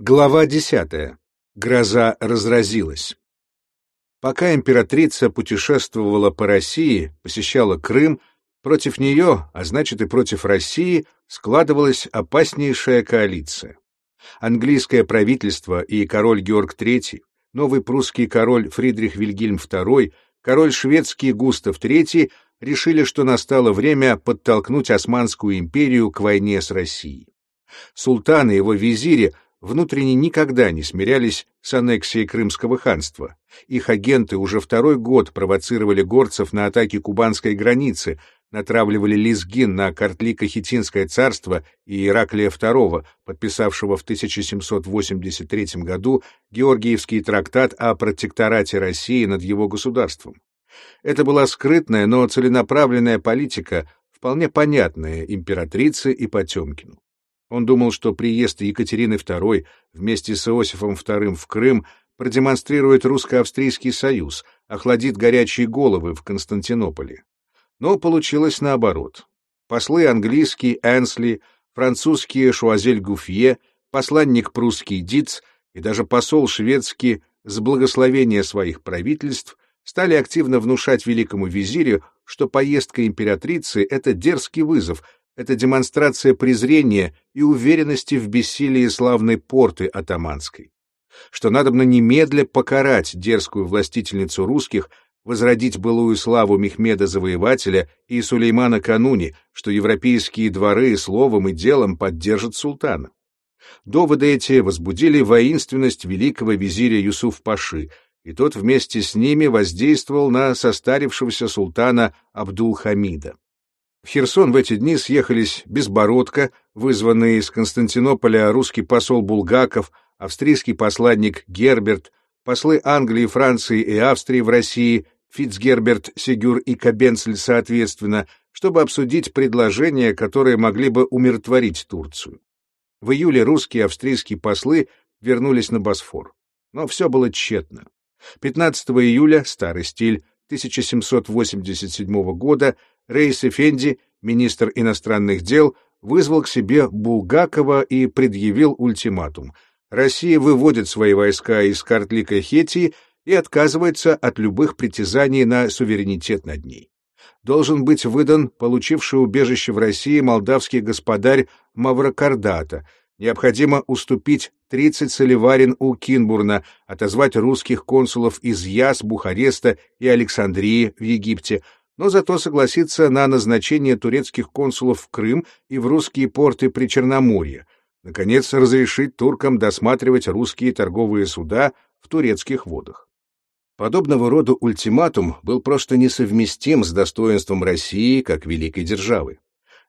Глава 10. Гроза разразилась. Пока императрица путешествовала по России, посещала Крым, против нее, а значит и против России, складывалась опаснейшая коалиция. Английское правительство и король Георг III, новый прусский король Фридрих Вильгельм II, король шведский Густав III решили, что настало время подтолкнуть Османскую империю к войне с Россией. Султан и его визири внутренне никогда не смирялись с аннексией Крымского ханства. Их агенты уже второй год провоцировали горцев на атаки кубанской границы, натравливали Лизгин на Картлико-Хитинское царство и Ираклия II, подписавшего в 1783 году Георгиевский трактат о протекторате России над его государством. Это была скрытная, но целенаправленная политика, вполне понятная императрице и Потемкину. Он думал, что приезд Екатерины II вместе с Иосифом II в Крым продемонстрирует русско-австрийский союз, охладит горячие головы в Константинополе. Но получилось наоборот. Послы английский Энсли, французские Шуазель-Гуфье, посланник прусский Диц и даже посол шведский с благословения своих правительств стали активно внушать великому визирю, что поездка императрицы — это дерзкий вызов — это демонстрация презрения и уверенности в бессилии славной порты атаманской. Что надобно немедля покарать дерзкую властительницу русских, возродить былую славу Мехмеда-завоевателя и Сулеймана Кануни, что европейские дворы словом и делом поддержат султана. Доводы эти возбудили воинственность великого визиря Юсуф-Паши, и тот вместе с ними воздействовал на состарившегося султана Абдул-Хамида. В Херсон в эти дни съехались Безбородко, вызванный из Константинополя русский посол Булгаков, австрийский посланник Герберт, послы Англии, Франции и Австрии в России, Фицгерберт, Сигюр и Кабенцель соответственно, чтобы обсудить предложения, которые могли бы умиротворить Турцию. В июле русские и австрийские послы вернулись на Босфор. Но все было тщетно. 15 июля, старый стиль, 1787 года, Рейс Эфенди, министр иностранных дел, вызвал к себе Булгакова и предъявил ультиматум. Россия выводит свои войска из Картлика-Хетии и отказывается от любых притязаний на суверенитет над ней. Должен быть выдан получивший убежище в России молдавский господарь Маврокардата. Необходимо уступить 30 соливарин у Кинбурна, отозвать русских консулов из Яс, Бухареста и Александрии в Египте, но зато согласиться на назначение турецких консулов в Крым и в русские порты при Черноморье, наконец разрешить туркам досматривать русские торговые суда в турецких водах. Подобного рода ультиматум был просто несовместим с достоинством России как великой державы.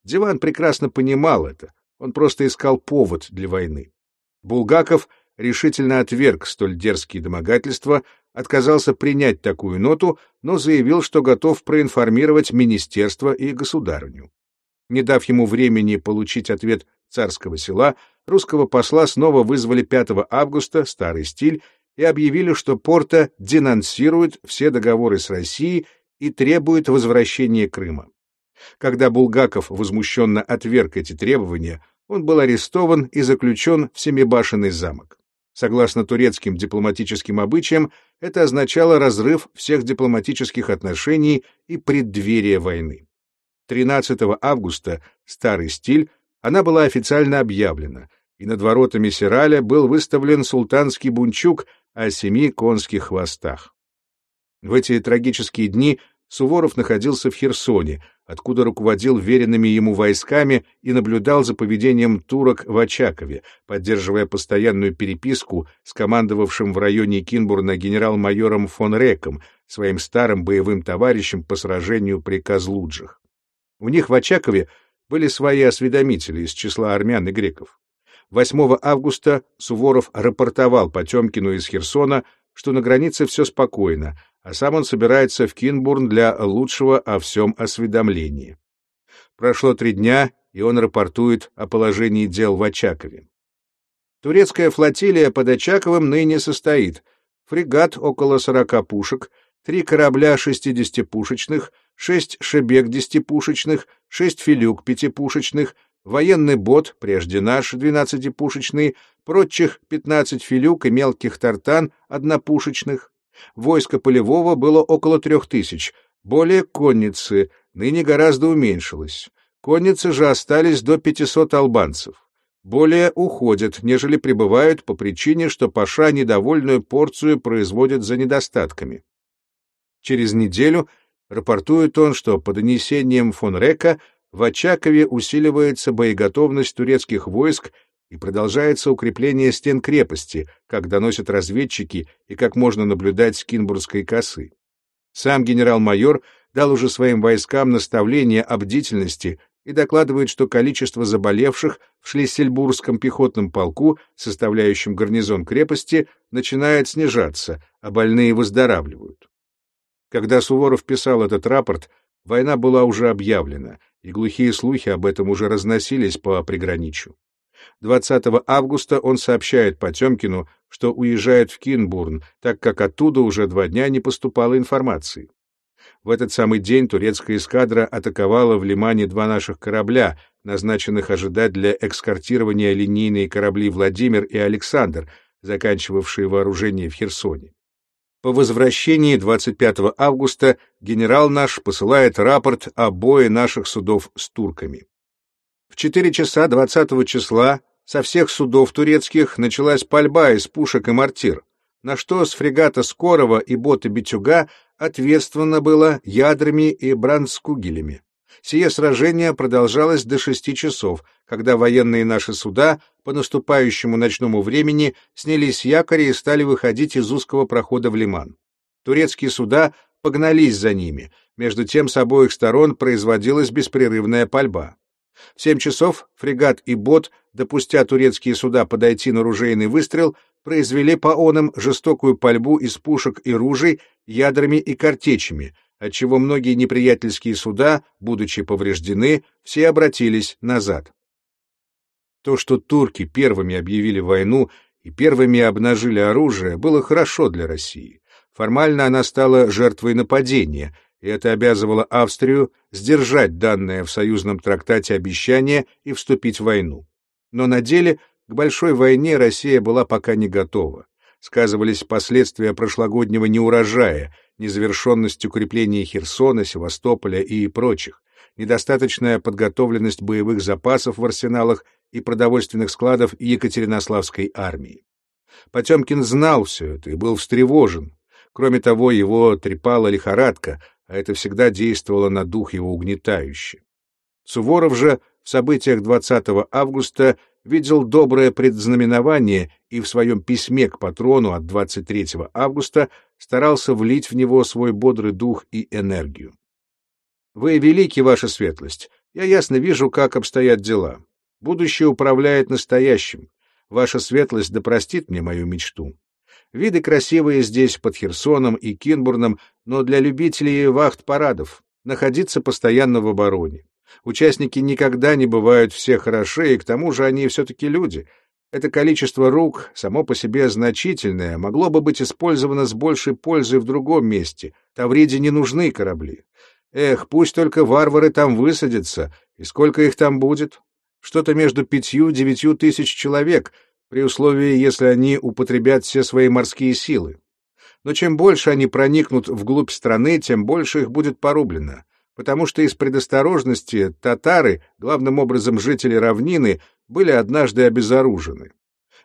Диван прекрасно понимал это, он просто искал повод для войны. Булгаков решительно отверг столь дерзкие домогательства, отказался принять такую ноту, но заявил, что готов проинформировать министерство и государыню. Не дав ему времени получить ответ царского села, русского посла снова вызвали 5 августа, старый стиль, и объявили, что Порта денонсирует все договоры с Россией и требует возвращения Крыма. Когда Булгаков возмущенно отверг эти требования, он был арестован и заключен в Семибашенный замок. Согласно турецким дипломатическим обычаям, это означало разрыв всех дипломатических отношений и преддверие войны. 13 августа, старый стиль, она была официально объявлена, и над воротами Сираля был выставлен султанский бунчук о семи конских хвостах. В эти трагические дни Суворов находился в Херсоне, откуда руководил веренными ему войсками и наблюдал за поведением турок в Очакове, поддерживая постоянную переписку с командовавшим в районе Кинбурна генерал-майором фон Реком, своим старым боевым товарищем по сражению при Козлуджах. У них в Очакове были свои осведомители из числа армян и греков. 8 августа Суворов рапортовал Потемкину из Херсона, что на границе все спокойно, а сам он собирается в Кинбурн для лучшего о всем осведомления. Прошло три дня, и он рапортует о положении дел в Очакове. Турецкая флотилия под Очаковым ныне состоит. Фрегат около сорока пушек, три корабля шестидесятипушечных, шесть шебек десятипушечных, шесть филюк пятипушечных, военный бот, прежде наш, 12-пушечный, прочих 15 филюк и мелких тартан, однопушечных. Войско полевого было около трех тысяч, более конницы, ныне гораздо уменьшилось. Конницы же остались до 500 албанцев. Более уходят, нежели прибывают по причине, что Паша недовольную порцию производит за недостатками. Через неделю рапортует он, что по донесениям фон Река в Очакове усиливается боеготовность турецких войск и продолжается укрепление стен крепости, как доносят разведчики и как можно наблюдать с Кинбургской косы. Сам генерал-майор дал уже своим войскам наставление о бдительности и докладывает, что количество заболевших в Шлиссельбургском пехотном полку, составляющем гарнизон крепости, начинает снижаться, а больные выздоравливают. Когда Суворов писал этот рапорт, война была уже объявлена, и глухие слухи об этом уже разносились по приграничью. 20 августа он сообщает Потемкину, что уезжает в Кинбурн, так как оттуда уже два дня не поступало информации. В этот самый день турецкая эскадра атаковала в Лимане два наших корабля, назначенных ожидать для экскортирования линейные корабли «Владимир» и «Александр», заканчивавшие вооружение в Херсоне. По возвращении 25 августа генерал наш посылает рапорт о бое наших судов с турками. В 4 часа 20 числа со всех судов турецких началась пальба из пушек и мортир, на что с фрегата Скорого и бота Битюга ответственно было ядрами и брандскугелями. Сие сражение продолжалось до шести часов, когда военные наши суда по наступающему ночному времени снялись с якоря и стали выходить из узкого прохода в лиман. Турецкие суда погнались за ними, между тем с обоих сторон производилась беспрерывная пальба. В семь часов фрегат и бот, допустя турецкие суда подойти на ружейный выстрел, произвели по онам жестокую пальбу из пушек и ружей, ядрами и картечами, отчего многие неприятельские суда, будучи повреждены, все обратились назад. То, что турки первыми объявили войну и первыми обнажили оружие, было хорошо для России. Формально она стала жертвой нападения, и это обязывало Австрию сдержать данное в союзном трактате обещание и вступить в войну. Но на деле к большой войне Россия была пока не готова. Сказывались последствия прошлогоднего неурожая, незавершенность укрепления Херсона, Севастополя и прочих, недостаточная подготовленность боевых запасов в арсеналах и продовольственных складов Екатеринославской армии. Потемкин знал все это и был встревожен. Кроме того, его трепала лихорадка, а это всегда действовало на дух его угнетающе. Суворов же в событиях 20 августа видел доброе предзнаменование и в своем письме к патрону от 23 августа старался влить в него свой бодрый дух и энергию. «Вы велики, ваша светлость. Я ясно вижу, как обстоят дела. Будущее управляет настоящим. Ваша светлость да простит мне мою мечту. Виды красивые здесь, под Херсоном и Кинбурном, но для любителей вахт-парадов. Находиться постоянно в обороне. Участники никогда не бывают все хороши, и к тому же они все-таки люди. Это количество рук, само по себе значительное, могло бы быть использовано с большей пользой в другом месте. Тавриде не нужны корабли. Эх, пусть только варвары там высадятся, и сколько их там будет? Что-то между пятью-девятью тысяч человек, при условии, если они употребят все свои морские силы. Но чем больше они проникнут вглубь страны, тем больше их будет порублено потому что из предосторожности татары, главным образом жители равнины, были однажды обезоружены.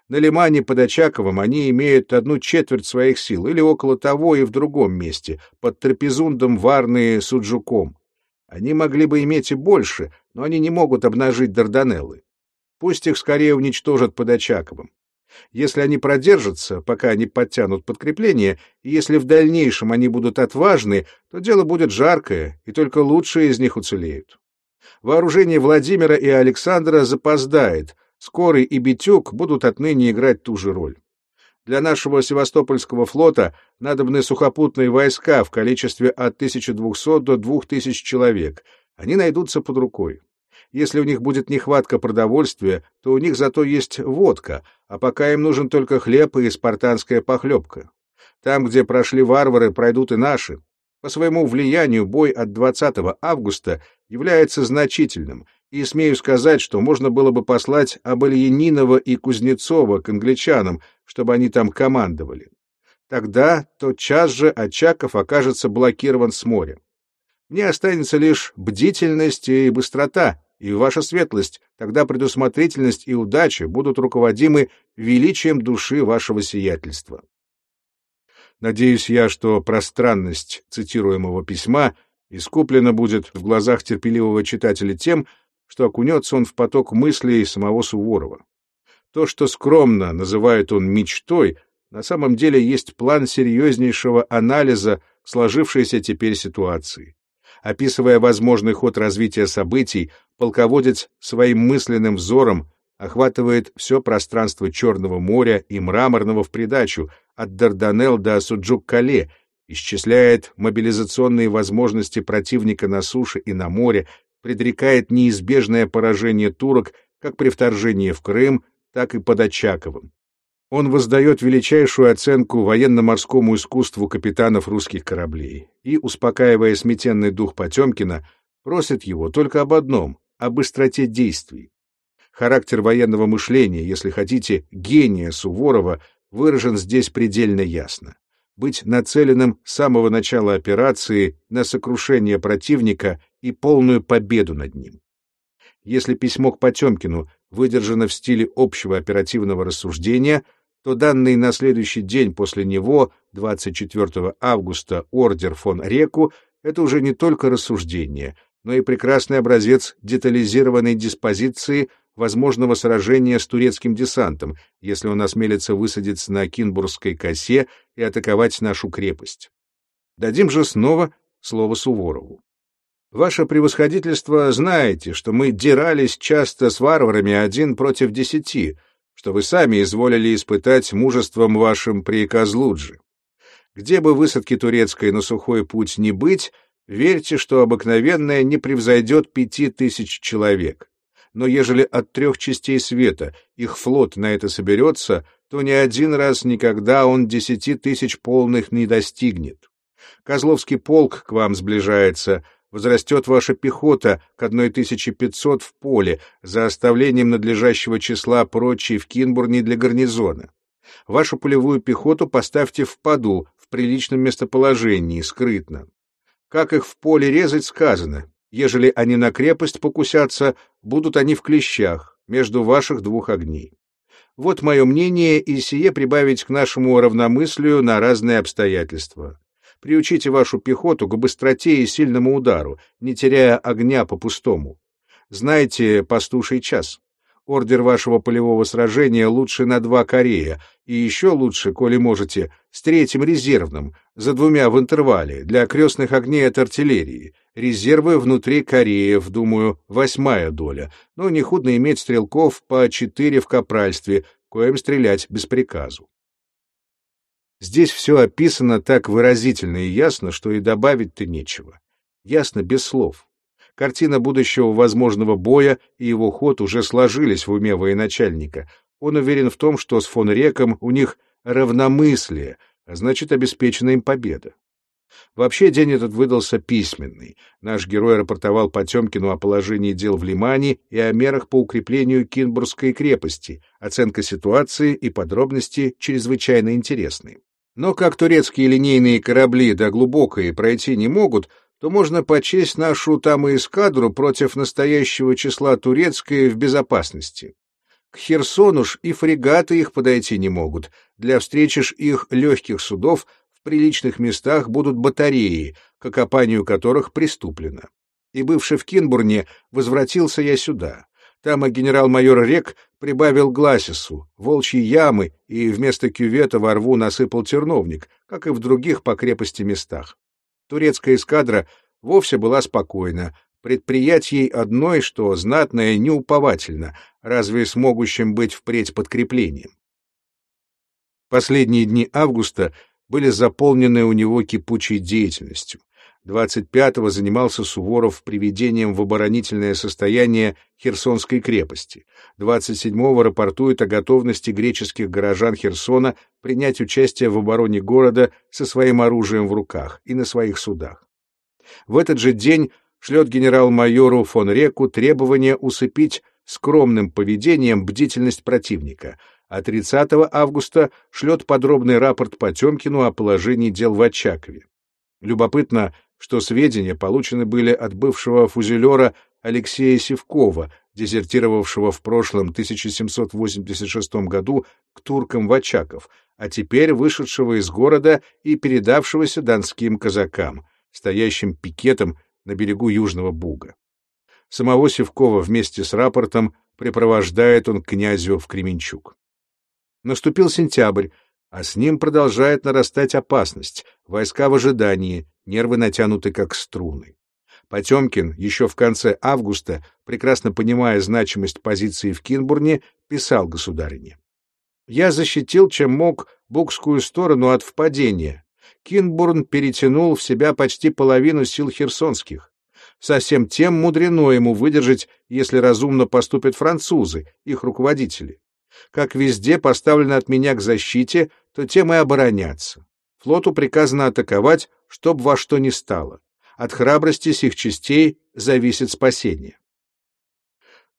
На Лимане под Очаковым они имеют одну четверть своих сил, или около того и в другом месте, под Трапезундом, Варны, Суджуком. Они могли бы иметь и больше, но они не могут обнажить Дарданеллы. Пусть их скорее уничтожат под Очаковым. Если они продержатся, пока они подтянут подкрепление, и если в дальнейшем они будут отважны, то дело будет жаркое, и только лучшие из них уцелеют. Вооружение Владимира и Александра запоздает, Скорый и Битюк будут отныне играть ту же роль. Для нашего Севастопольского флота надобны сухопутные войска в количестве от 1200 до 2000 человек. Они найдутся под рукой. Если у них будет нехватка продовольствия, то у них зато есть водка, а пока им нужен только хлеб и спартанская похлебка. Там, где прошли варвары, пройдут и наши. По своему влиянию бой от 20 августа является значительным, И смею сказать, что можно было бы послать Абальянинова и Кузнецова к англичанам, чтобы они там командовали. Тогда тотчас же Очаков окажется блокирован с моря. Мне останется лишь бдительность и быстрота, и ваша светлость, тогда предусмотрительность и удача будут руководимы величием души вашего сиятельства. Надеюсь я, что пространность цитируемого письма искуплена будет в глазах терпеливого читателя тем, что окунется он в поток мыслей самого Суворова. То, что скромно называет он мечтой, на самом деле есть план серьезнейшего анализа сложившейся теперь ситуации. Описывая возможный ход развития событий, полководец своим мысленным взором охватывает все пространство Черного моря и Мраморного в придачу, от Дарданелл до Суджук-Кале, исчисляет мобилизационные возможности противника на суше и на море, предрекает неизбежное поражение турок как при вторжении в Крым, так и под Очаковым. Он воздает величайшую оценку военно-морскому искусству капитанов русских кораблей и, успокаивая сметенный дух Потемкина, просит его только об одном — о быстроте действий. Характер военного мышления, если хотите, гения Суворова, выражен здесь предельно ясно. Быть нацеленным с самого начала операции на сокрушение противника и полную победу над ним. Если письмо к Потемкину выдержано в стиле общего оперативного рассуждения, то данный на следующий день после него, 24 августа, ордер фон Реку — это уже не только рассуждение, но и прекрасный образец детализированной диспозиции возможного сражения с турецким десантом, если он осмелится высадиться на Кинбургской косе и атаковать нашу крепость. Дадим же снова слово Суворову. Ваше превосходительство знаете, что мы дирались часто с варварами один против десяти — что вы сами изволили испытать мужеством вашим при Козлудже. Где бы высадки турецкой на сухой путь не быть, верьте, что обыкновенная не превзойдет пяти тысяч человек. Но ежели от трех частей света их флот на это соберется, то ни один раз никогда он десяти тысяч полных не достигнет. Козловский полк к вам сближается, возрастет ваша пехота к 1500 в поле за оставлением надлежащего числа прочей в Кинбурне для гарнизона. Вашу полевую пехоту поставьте в поду, в приличном местоположении, скрытно. Как их в поле резать, сказано. Ежели они на крепость покусятся, будут они в клещах, между ваших двух огней. Вот мое мнение, и сие прибавить к нашему равномыслию на разные обстоятельства. Приучите вашу пехоту к быстроте и сильному удару, не теряя огня по-пустому. Знайте пастуший час. Ордер вашего полевого сражения лучше на два Корея, и еще лучше, коли можете, с третьим резервным, за двумя в интервале, для крестных огней от артиллерии. Резервы внутри Кореев, думаю, восьмая доля, но не худо иметь стрелков по четыре в капральстве, коим стрелять без приказу. Здесь все описано так выразительно и ясно, что и добавить-то нечего. Ясно без слов. Картина будущего возможного боя и его ход уже сложились в уме военачальника. Он уверен в том, что с фон Реком у них равномыслие, а значит, обеспечена им победа. Вообще день этот выдался письменный. Наш герой рапортовал Потемкину о положении дел в Лимане и о мерах по укреплению Кинбургской крепости. Оценка ситуации и подробности чрезвычайно интересны. Но как турецкие линейные корабли до глубокой пройти не могут, то можно почесть нашу там и эскадру против настоящего числа турецкой в безопасности. К Херсону ж и фрегаты их подойти не могут. Для встречи ж их легких судов приличных местах будут батареи, к окопанию которых приступлено. И бывший в Кинбурне, возвратился я сюда. Там и генерал-майор Рек прибавил гласису, волчьи ямы и вместо кювета во рву насыпал терновник, как и в других по крепости местах. Турецкая эскадра вовсе была спокойна, предприятий одной, что знатное, неуповательно, разве с могущим быть впредь подкреплением. Последние дни августа были заполнены у него кипучей деятельностью. 25-го занимался Суворов приведением в оборонительное состояние Херсонской крепости. 27-го рапортует о готовности греческих горожан Херсона принять участие в обороне города со своим оружием в руках и на своих судах. В этот же день шлет генерал-майору фон Реку требование усыпить скромным поведением бдительность противника, а 30 августа шлет подробный рапорт Потемкину о положении дел в Очакове. Любопытно, что сведения получены были от бывшего фузелера Алексея Севкова, дезертировавшего в прошлом 1786 году к туркам в Очаков, а теперь вышедшего из города и передавшегося донским казакам, стоящим пикетом на берегу Южного Буга. Самого Севкова вместе с рапортом припровождает он князю в Кременчук. Наступил сентябрь, а с ним продолжает нарастать опасность, войска в ожидании, нервы натянуты как струны. Потемкин еще в конце августа, прекрасно понимая значимость позиции в Кинбурне, писал государине. «Я защитил, чем мог, букскую сторону от впадения. Кинбурн перетянул в себя почти половину сил херсонских. Совсем тем мудрено ему выдержать, если разумно поступят французы, их руководители. Как везде поставлено от меня к защите, то тем и обороняться. Флоту приказано атаковать, чтоб во что ни стало. От храбрости сих частей зависит спасение.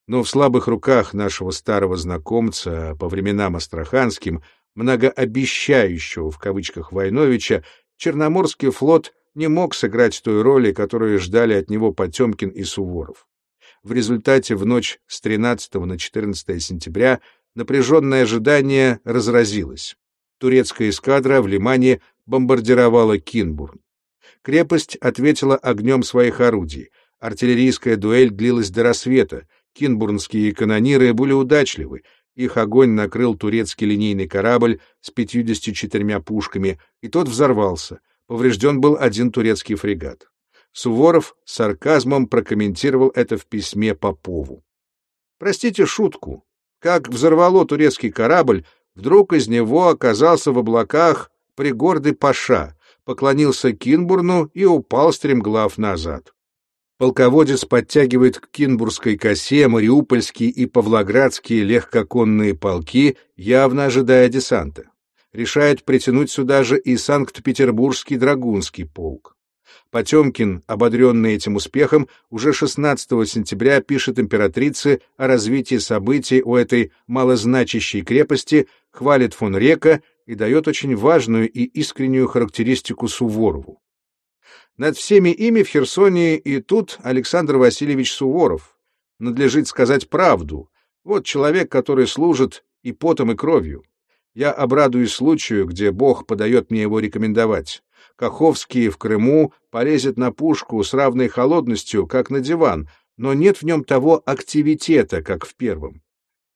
Но в слабых руках нашего старого знакомца по временам астраханским, многообещающего в кавычках Войновича, Черноморский флот не мог сыграть той роли, которую ждали от него Потемкин и Суворов. В результате в ночь с 13 на 14 сентября напряженное ожидание разразилось. Турецкая эскадра в Лимане бомбардировала Кинбурн. Крепость ответила огнем своих орудий. Артиллерийская дуэль длилась до рассвета. Кинбурнские канониры были удачливы. Их огонь накрыл турецкий линейный корабль с 54 пушками, и тот взорвался. Поврежден был один турецкий фрегат. Суворов с сарказмом прокомментировал это в письме Попову. «Простите шутку. Как взорвало турецкий корабль, вдруг из него оказался в облаках пригордый Паша, поклонился Кинбурну и упал стремглав назад. Полководец подтягивает к Кинбургской косе мариупольские и павлоградские легкоконные полки, явно ожидая десанта. Решает притянуть сюда же и Санкт-Петербургский драгунский полк. Потемкин, ободренный этим успехом, уже 16 сентября пишет императрице о развитии событий у этой малозначащей крепости, хвалит фон Река и дает очень важную и искреннюю характеристику Суворову. Над всеми ими в Херсоне и тут Александр Васильевич Суворов. Надлежит сказать правду. Вот человек, который служит и потом, и кровью. Я обрадуюсь случаю, где Бог подает мне его рекомендовать. Каховский в Крыму полезет на пушку с равной холодностью, как на диван, но нет в нем того активитета, как в первом.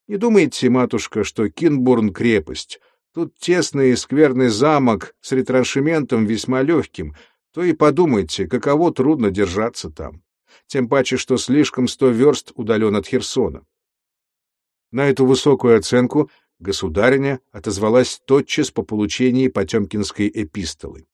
Не думайте, матушка, что Кинбурн — крепость. Тут тесный и скверный замок с ретраншементом весьма легким, то и подумайте, каково трудно держаться там. Тем паче, что слишком сто верст удален от Херсона. На эту высокую оценку государиня отозвалась тотчас по получении Потемкинской эпистолы.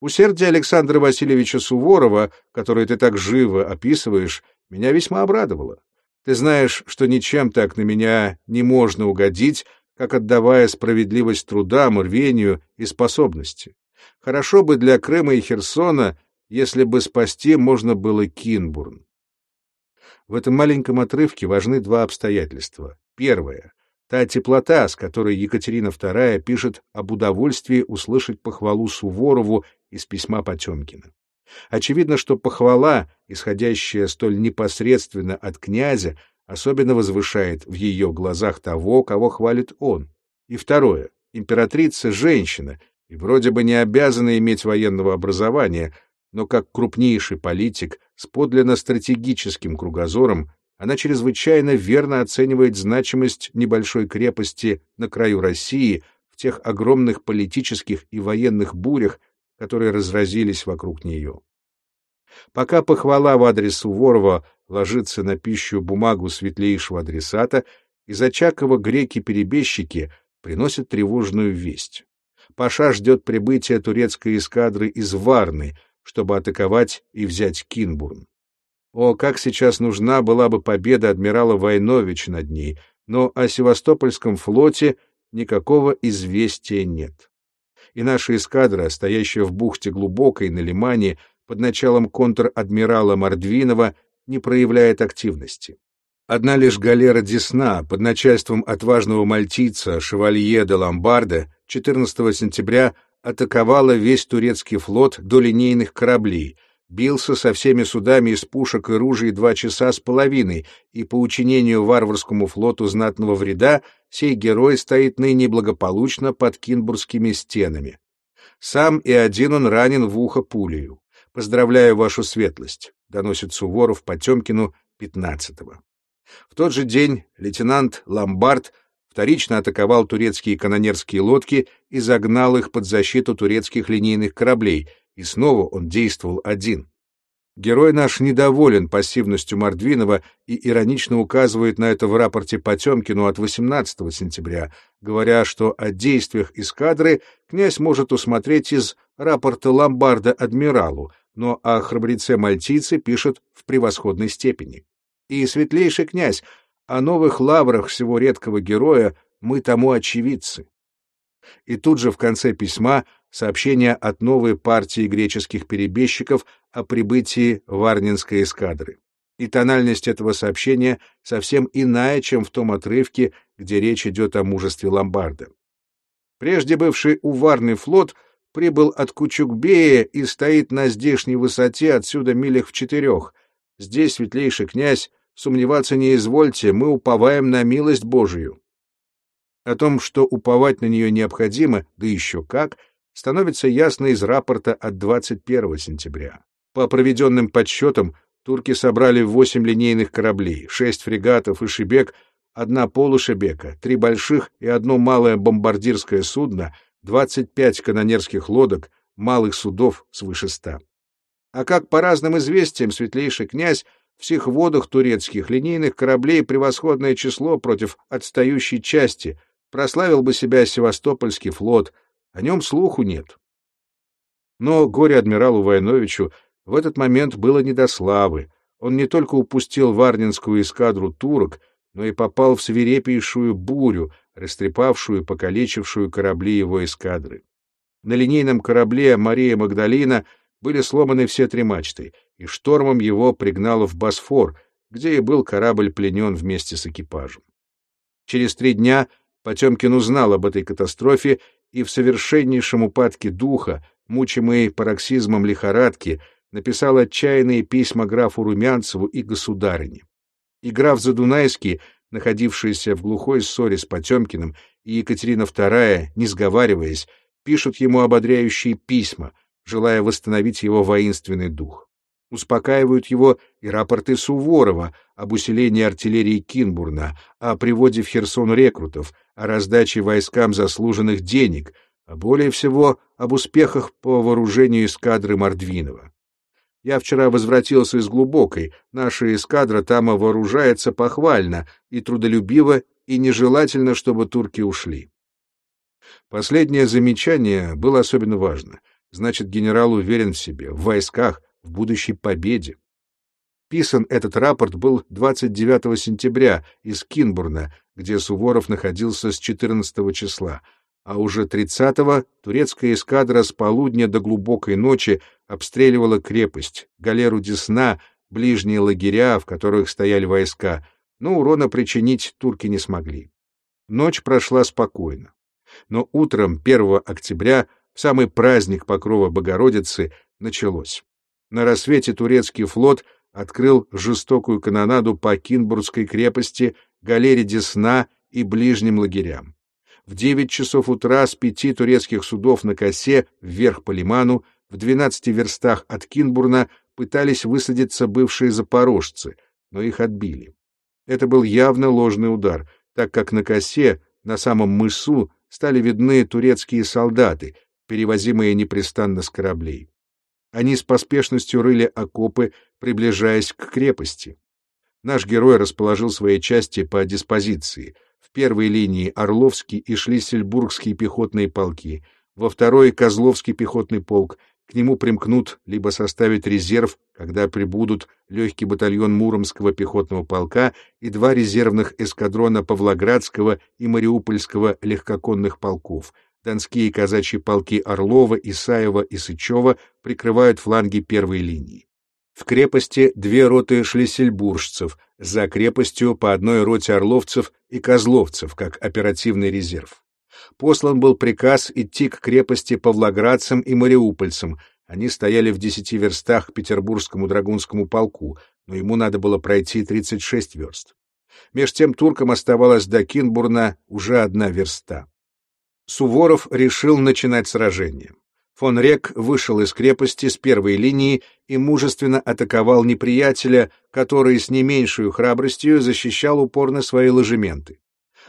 Усердие Александра Васильевича Суворова, которое ты так живо описываешь, меня весьма обрадовало. Ты знаешь, что ничем так на меня не можно угодить, как отдавая справедливость трудам, рвению и способности. Хорошо бы для Крыма и Херсона, если бы спасти можно было Кинбурн. В этом маленьком отрывке важны два обстоятельства. Первое — та теплота, с которой Екатерина II пишет об удовольствии услышать похвалу Суворову из письма Потемкина. Очевидно, что похвала, исходящая столь непосредственно от князя, особенно возвышает в ее глазах того, кого хвалит он. И второе. Императрица — женщина, и вроде бы не обязана иметь военного образования, но как крупнейший политик с подлинно стратегическим кругозором она чрезвычайно верно оценивает значимость небольшой крепости на краю России в тех огромных политических и военных бурях, которые разразились вокруг нее. Пока похвала в адрес Суворова ложится на пищу бумагу светлейшего адресата, из Очакова греки-перебежчики приносят тревожную весть. Паша ждет прибытия турецкой эскадры из Варны, чтобы атаковать и взять Кинбурн. О, как сейчас нужна была бы победа адмирала Войновича над ней, но о Севастопольском флоте никакого известия нет. И наша эскадра, стоящая в бухте глубокой на Лимане, под началом контр-адмирала Мордвинова не проявляет активности. Одна лишь галера Десна под начальством отважного мальтийца Шевалье де Ламбарда 14 сентября атаковала весь турецкий флот до линейных кораблей, бился со всеми судами из пушек и ружей два часа с половиной, и по учинению варварскому флоту знатного вреда сей герой стоит ныне благополучно под кинбургскими стенами. Сам и один он ранен в ухо пулею. Поздравляю вашу светлость, доносит Суворов Потемкину 15-го. В тот же день лейтенант Ламбард вторично атаковал турецкие канонерские лодки и загнал их под защиту турецких линейных кораблей, и снова он действовал один. Герой наш недоволен пассивностью Мордвинова и иронично указывает на это в рапорте Потемкину от 18 сентября, говоря, что о действиях эскадры князь может усмотреть из рапорта Ламбарда адмиралу, но о храбреце-мальтийце пишет в превосходной степени и светлейший князь, о новых лаврах всего редкого героя мы тому очевидцы. И тут же в конце письма сообщение от новой партии греческих перебежчиков о прибытии Варнинской эскадры. И тональность этого сообщения совсем иная, чем в том отрывке, где речь идет о мужестве Ломбарда. Прежде бывший Уварный флот прибыл от Кучукбея и стоит на здешней высоте отсюда милях в четырех. Здесь, светлейший князь, Сомневаться не извольте, мы уповаем на милость Божию. О том, что уповать на нее необходимо, да еще как, становится ясно из рапорта от 21 сентября. По проведенным подсчетам, турки собрали 8 линейных кораблей, 6 фрегатов и шибек, одна полушебека, три больших и одно малое бомбардирское судно, 25 канонерских лодок, малых судов свыше ста. А как по разным известиям светлейший князь в всех водах турецких линейных кораблей превосходное число против отстающей части, прославил бы себя Севастопольский флот, о нем слуху нет. Но горе-адмиралу Войновичу в этот момент было не до славы. Он не только упустил Варнинскую эскадру турок, но и попал в свирепейшую бурю, растрепавшую и покалечившую корабли его эскадры. На линейном корабле Мария Магдалина были сломаны все три мачты — и штормом его пригнало в Босфор, где и был корабль пленен вместе с экипажем. Через три дня Потемкин узнал об этой катастрофе и в совершеннейшем упадке духа, мучимый пароксизмом лихорадки, написал отчаянные письма графу Румянцеву и государыне. И граф Задунайский, находившийся в глухой ссоре с Потемкиным, и Екатерина II, не сговариваясь, пишут ему ободряющие письма, желая восстановить его воинственный дух. Успокаивают его и рапорты Суворова об усилении артиллерии Кинбурна, о приводе в Херсон рекрутов, о раздаче войскам заслуженных денег, а более всего об успехах по вооружению эскадры Мордвинова. Я вчера возвратился из глубокой, наша эскадра там вооружается похвально и трудолюбиво, и нежелательно, чтобы турки ушли. Последнее замечание было особенно важно. Значит, генерал уверен в себе, в войсках, в будущей победе. Писан этот рапорт был 29 сентября из Кинбурна, где Суворов находился с 14 числа, а уже 30-го турецкая эскадра с полудня до глубокой ночи обстреливала крепость, галеру Десна, ближние лагеря, в которых стояли войска, но урона причинить турки не смогли. Ночь прошла спокойно. Но утром 1 октября, в самый праздник Покрова Богородицы, началось. На рассвете турецкий флот открыл жестокую канонаду по Кинбургской крепости, галере Десна и ближним лагерям. В девять часов утра с пяти турецких судов на косе вверх по лиману в двенадцати верстах от Кинбурна пытались высадиться бывшие запорожцы, но их отбили. Это был явно ложный удар, так как на косе, на самом мысу, стали видны турецкие солдаты, перевозимые непрестанно с кораблей. Они с поспешностью рыли окопы, приближаясь к крепости. Наш герой расположил свои части по диспозиции. В первой линии Орловский и Шлиссельбургские пехотные полки, во второй — Козловский пехотный полк, к нему примкнут либо составить резерв, когда прибудут легкий батальон Муромского пехотного полка и два резервных эскадрона Павлоградского и Мариупольского легкоконных полков, Донские казачьи полки Орлова, Исаева и Сычева прикрывают фланги первой линии. В крепости две роты шлиссельбуржцев, за крепостью по одной роте орловцев и козловцев, как оперативный резерв. Послан был приказ идти к крепости павлоградцам и мариупольцам, они стояли в десяти верстах к Петербургскому драгунскому полку, но ему надо было пройти 36 верст. Меж тем туркам оставалось до Кинбурна уже одна верста. Суворов решил начинать сражение. Фон Рек вышел из крепости с первой линии и мужественно атаковал неприятеля, который с не меньшей храбростью защищал упорно свои ложементы.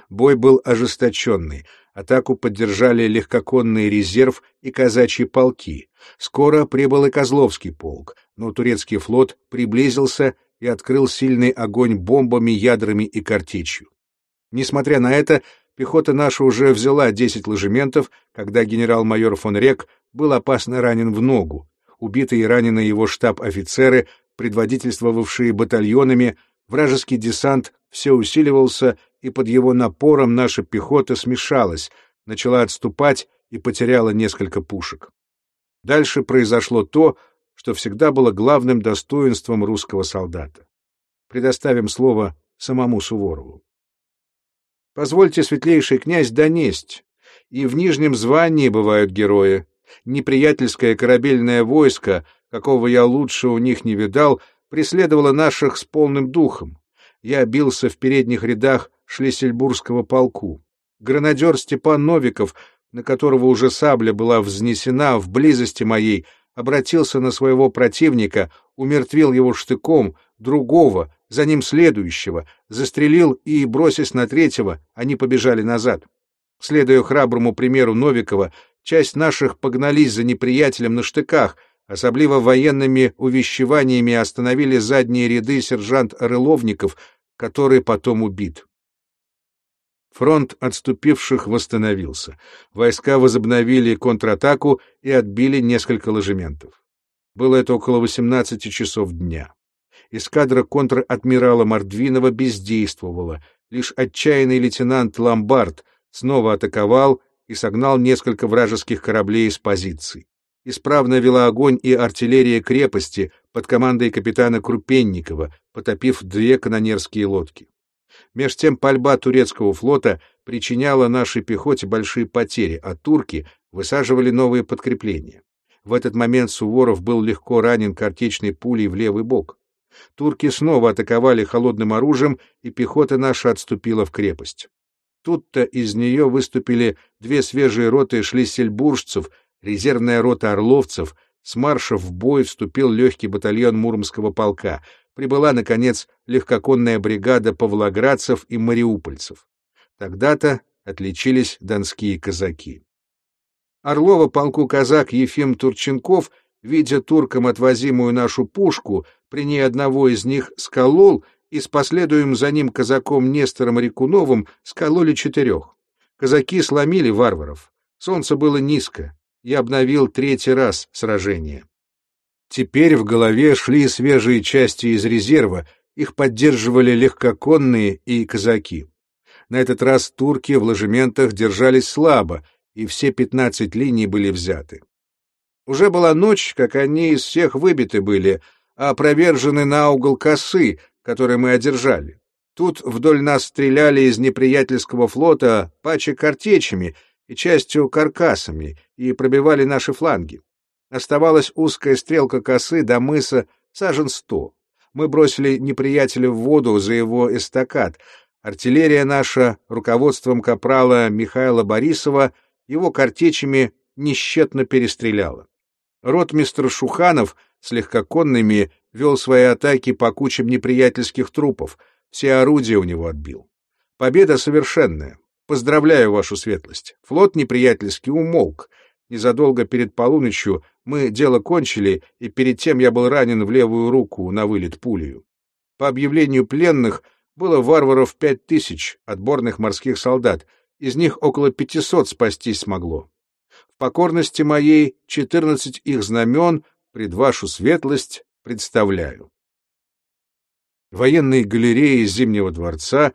Бой был ожесточенный, атаку поддержали легкоконный резерв и казачьи полки. Скоро прибыл и Козловский полк, но турецкий флот приблизился и открыл сильный огонь бомбами, ядрами и картечью. Несмотря на это, Пехота наша уже взяла 10 ложементов, когда генерал-майор фон Рек был опасно ранен в ногу. Убитые и раненые его штаб-офицеры, предводительствовавшие батальонами, вражеский десант все усиливался, и под его напором наша пехота смешалась, начала отступать и потеряла несколько пушек. Дальше произошло то, что всегда было главным достоинством русского солдата. Предоставим слово самому Суворову. Позвольте, светлейший князь, донесть. И в нижнем звании бывают герои. Неприятельское корабельное войско, какого я лучше у них не видал, преследовало наших с полным духом. Я бился в передних рядах Шлиссельбургского полку. Гранадер Степан Новиков, на которого уже сабля была взнесена в близости моей, обратился на своего противника, умертвил его штыком, другого, за ним следующего, застрелил и, бросясь на третьего, они побежали назад. Следуя храброму примеру Новикова, часть наших погнались за неприятелем на штыках, особливо военными увещеваниями остановили задние ряды сержант Рыловников, который потом убит. Фронт отступивших восстановился. Войска возобновили контратаку и отбили несколько ложементов. Было это около 18 часов дня эскадра контр-адмирала Мордвинова бездействовала. Лишь отчаянный лейтенант Ламбард снова атаковал и согнал несколько вражеских кораблей из позиций. Исправно вела огонь и артиллерия крепости под командой капитана Крупенникова, потопив две канонерские лодки. Меж тем пальба турецкого флота причиняла нашей пехоте большие потери, а турки высаживали новые подкрепления. В этот момент Суворов был легко ранен картечной пулей в левый бок. Турки снова атаковали холодным оружием, и пехота наша отступила в крепость. Тут-то из нее выступили две свежие роты шлиссельбуржцев, резервная рота орловцев, с марша в бой вступил легкий батальон Муромского полка, прибыла, наконец, легкоконная бригада павлоградцев и мариупольцев. Тогда-то отличились донские казаки. Орлова полку казак Ефим Турченков — видя туркам отвозимую нашу пушку, при ней одного из них сколол, и с последуем за ним казаком Нестором Рекуновым скололи четырех. Казаки сломили варваров. Солнце было низко. Я обновил третий раз сражение. Теперь в голове шли свежие части из резерва, их поддерживали легкоконные и казаки. На этот раз турки в ложементах держались слабо, и все пятнадцать линий были взяты. Уже была ночь, как они из всех выбиты были, а провержены на угол косы, которые мы одержали. Тут вдоль нас стреляли из неприятельского флота пачи картечами и частью каркасами и пробивали наши фланги. Оставалась узкая стрелка косы до мыса сажен сто. Мы бросили неприятеля в воду за его эстакад. Артиллерия наша, руководством капрала Михаила Борисова, его картечами нещетно перестреляла. Ротмистр Шуханов с легкоконными вел свои атаки по кучам неприятельских трупов, все орудия у него отбил. Победа совершенная. Поздравляю вашу светлость. Флот неприятельский умолк. Незадолго перед полуночью мы дело кончили, и перед тем я был ранен в левую руку на вылет пулею. По объявлению пленных было варваров пять тысяч отборных морских солдат, из них около пятисот спастись смогло покорности моей четырнадцать их знамен пред вашу светлость представляю. Военные галереи Зимнего дворца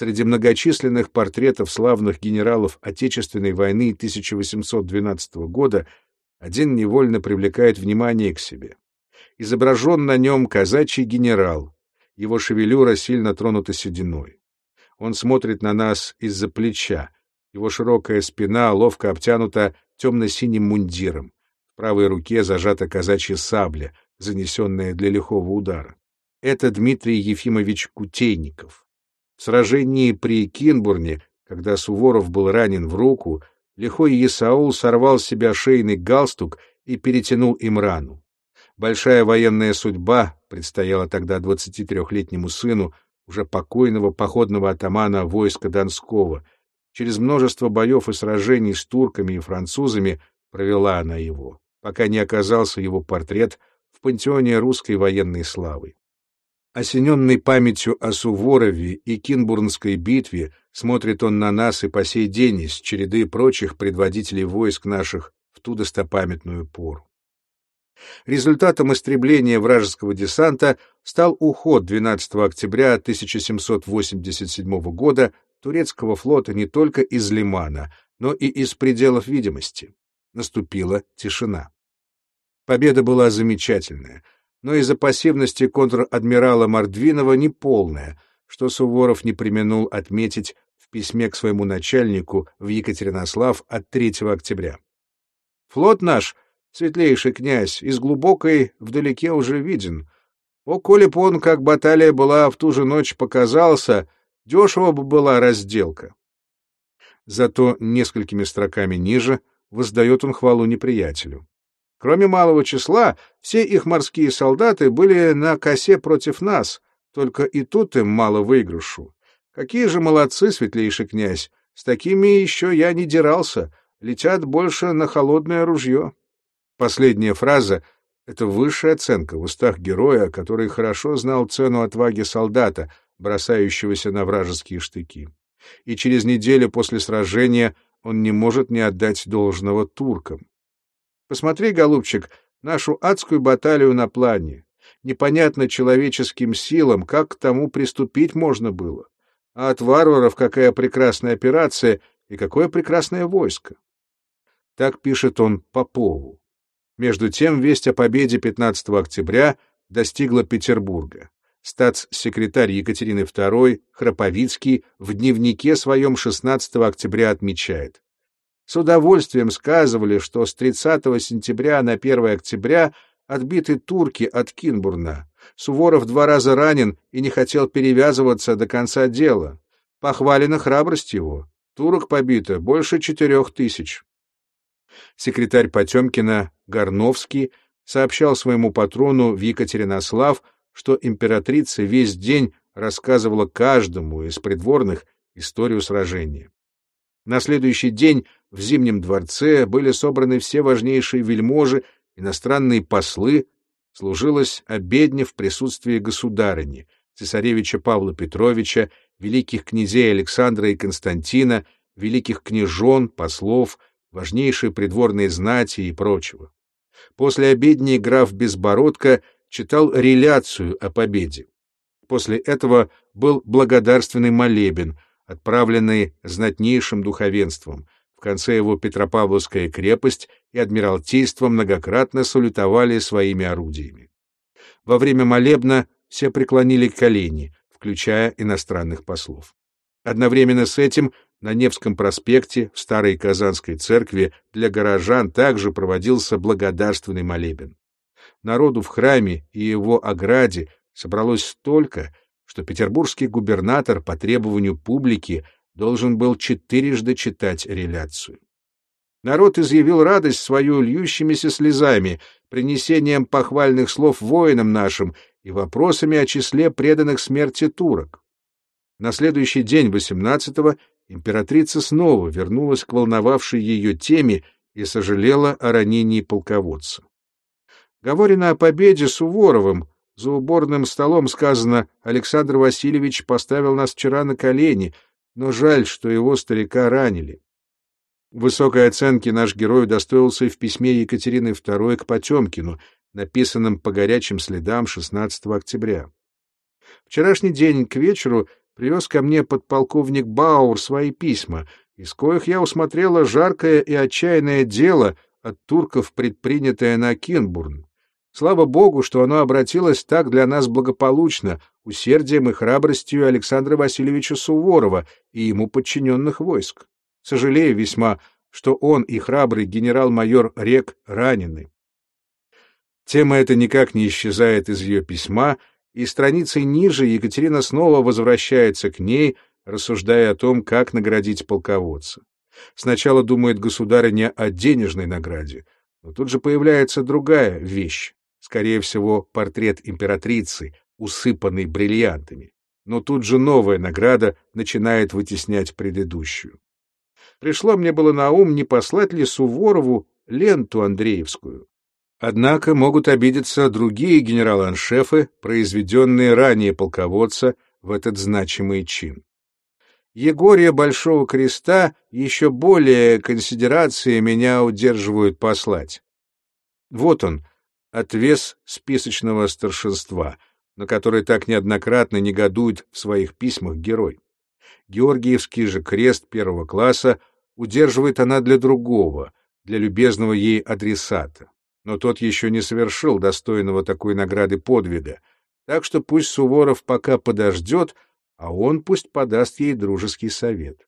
Среди многочисленных портретов славных генералов Отечественной войны 1812 года один невольно привлекает внимание к себе. Изображен на нем казачий генерал. Его шевелюра сильно тронута сединой. Он смотрит на нас из-за плеча. Его широкая спина ловко обтянута темно-синим мундиром. В правой руке зажата казачья сабля, занесенная для лихого удара. Это Дмитрий Ефимович Кутейников. В сражении при Кинбурне, когда Суворов был ранен в руку, лихой Исаул сорвал с себя шейный галстук и перетянул им рану. Большая военная судьба предстояла тогда 23-летнему сыну уже покойного походного атамана войска Донского. Через множество боев и сражений с турками и французами провела она его, пока не оказался его портрет в пантеоне русской военной славы. Осененный памятью о Суворове и Кинбурнской битве, смотрит он на нас и по сей день из череды прочих предводителей войск наших в ту достопамятную пору. Результатом истребления вражеского десанта стал уход 12 октября 1787 года турецкого флота не только из Лимана, но и из пределов видимости. Наступила тишина. Победа была замечательная — но из-за пассивности контр-адмирала Мордвинова неполная, что Суворов не применул отметить в письме к своему начальнику в Екатеринослав от 3 октября. «Флот наш, светлейший князь, из глубокой вдалеке уже виден. О, коли б он, как баталия была в ту же ночь, показался, дешево бы была разделка». Зато несколькими строками ниже воздает он хвалу неприятелю. Кроме малого числа, все их морские солдаты были на косе против нас, только и тут им мало выигрышу. Какие же молодцы, светлейший князь! С такими еще я не дирался, летят больше на холодное ружье. Последняя фраза — это высшая оценка в устах героя, который хорошо знал цену отваги солдата, бросающегося на вражеские штыки. И через неделю после сражения он не может не отдать должного туркам. Посмотри, голубчик, нашу адскую баталию на плане. Непонятно человеческим силам, как к тому приступить можно было. А от варваров какая прекрасная операция и какое прекрасное войско. Так пишет он Попову. Между тем весть о победе 15 октября достигла Петербурга. Статс-секретарь Екатерины II Храповицкий в дневнике своем 16 октября отмечает с удовольствием сказывали, что с 30 сентября на 1 октября отбиты турки от Кинбурна. Суворов два раза ранен и не хотел перевязываться до конца дела. Похвалена храбрость его. Турок побито больше четырех тысяч. Секретарь Потемкина Горновский сообщал своему патрону в Екатеринослав, что императрица весь день рассказывала каждому из придворных историю сражения. На следующий день в Зимнем дворце были собраны все важнейшие вельможи, иностранные послы, служилось обедня в присутствии государыни, цесаревича Павла Петровича, великих князей Александра и Константина, великих княжон, послов, важнейшие придворные знати и прочего. После обедни граф Безбородко читал реляцию о победе. После этого был благодарственный молебен — отправленный знатнейшим духовенством. В конце его Петропавловская крепость и Адмиралтейство многократно салютовали своими орудиями. Во время молебна все преклонили колени, включая иностранных послов. Одновременно с этим на Невском проспекте в Старой Казанской церкви для горожан также проводился благодарственный молебен. Народу в храме и его ограде собралось столько, что петербургский губернатор по требованию публики должен был четырежды читать реляцию. Народ изъявил радость свою льющимися слезами, принесением похвальных слов воинам нашим и вопросами о числе преданных смерти турок. На следующий день, 18-го, императрица снова вернулась к волновавшей ее теме и сожалела о ранении полководца. Говорено о победе Суворовым, за уборным столом сказано, Александр Васильевич поставил нас вчера на колени, но жаль, что его старика ранили. Высокой оценки наш герой удостоился и в письме Екатерины II к Потемкину, написанном по горячим следам 16 октября. Вчерашний день к вечеру привез ко мне подполковник Баур свои письма, из коих я усмотрела жаркое и отчаянное дело от турков, предпринятое на Кинбурн. Слава Богу, что оно обратилось так для нас благополучно, усердием и храбростью Александра Васильевича Суворова и ему подчиненных войск. Сожалею весьма, что он и храбрый генерал-майор Рек ранены. Тема эта никак не исчезает из ее письма, и страницей ниже Екатерина снова возвращается к ней, рассуждая о том, как наградить полководца. Сначала думает государыня о денежной награде, но тут же появляется другая вещь, скорее всего, портрет императрицы, усыпанный бриллиантами. Но тут же новая награда начинает вытеснять предыдущую. Пришло мне было на ум, не послать ли Суворову ленту Андреевскую. Однако могут обидеться другие генерал-аншефы, произведенные ранее полководца в этот значимый чин. Егория Большого Креста еще более консидерации меня удерживают послать. Вот он, отвес списочного старшинства, на который так неоднократно негодует в своих письмах герой. Георгиевский же крест первого класса удерживает она для другого, для любезного ей адресата но тот еще не совершил достойного такой награды подвига, так что пусть Суворов пока подождет, а он пусть подаст ей дружеский совет.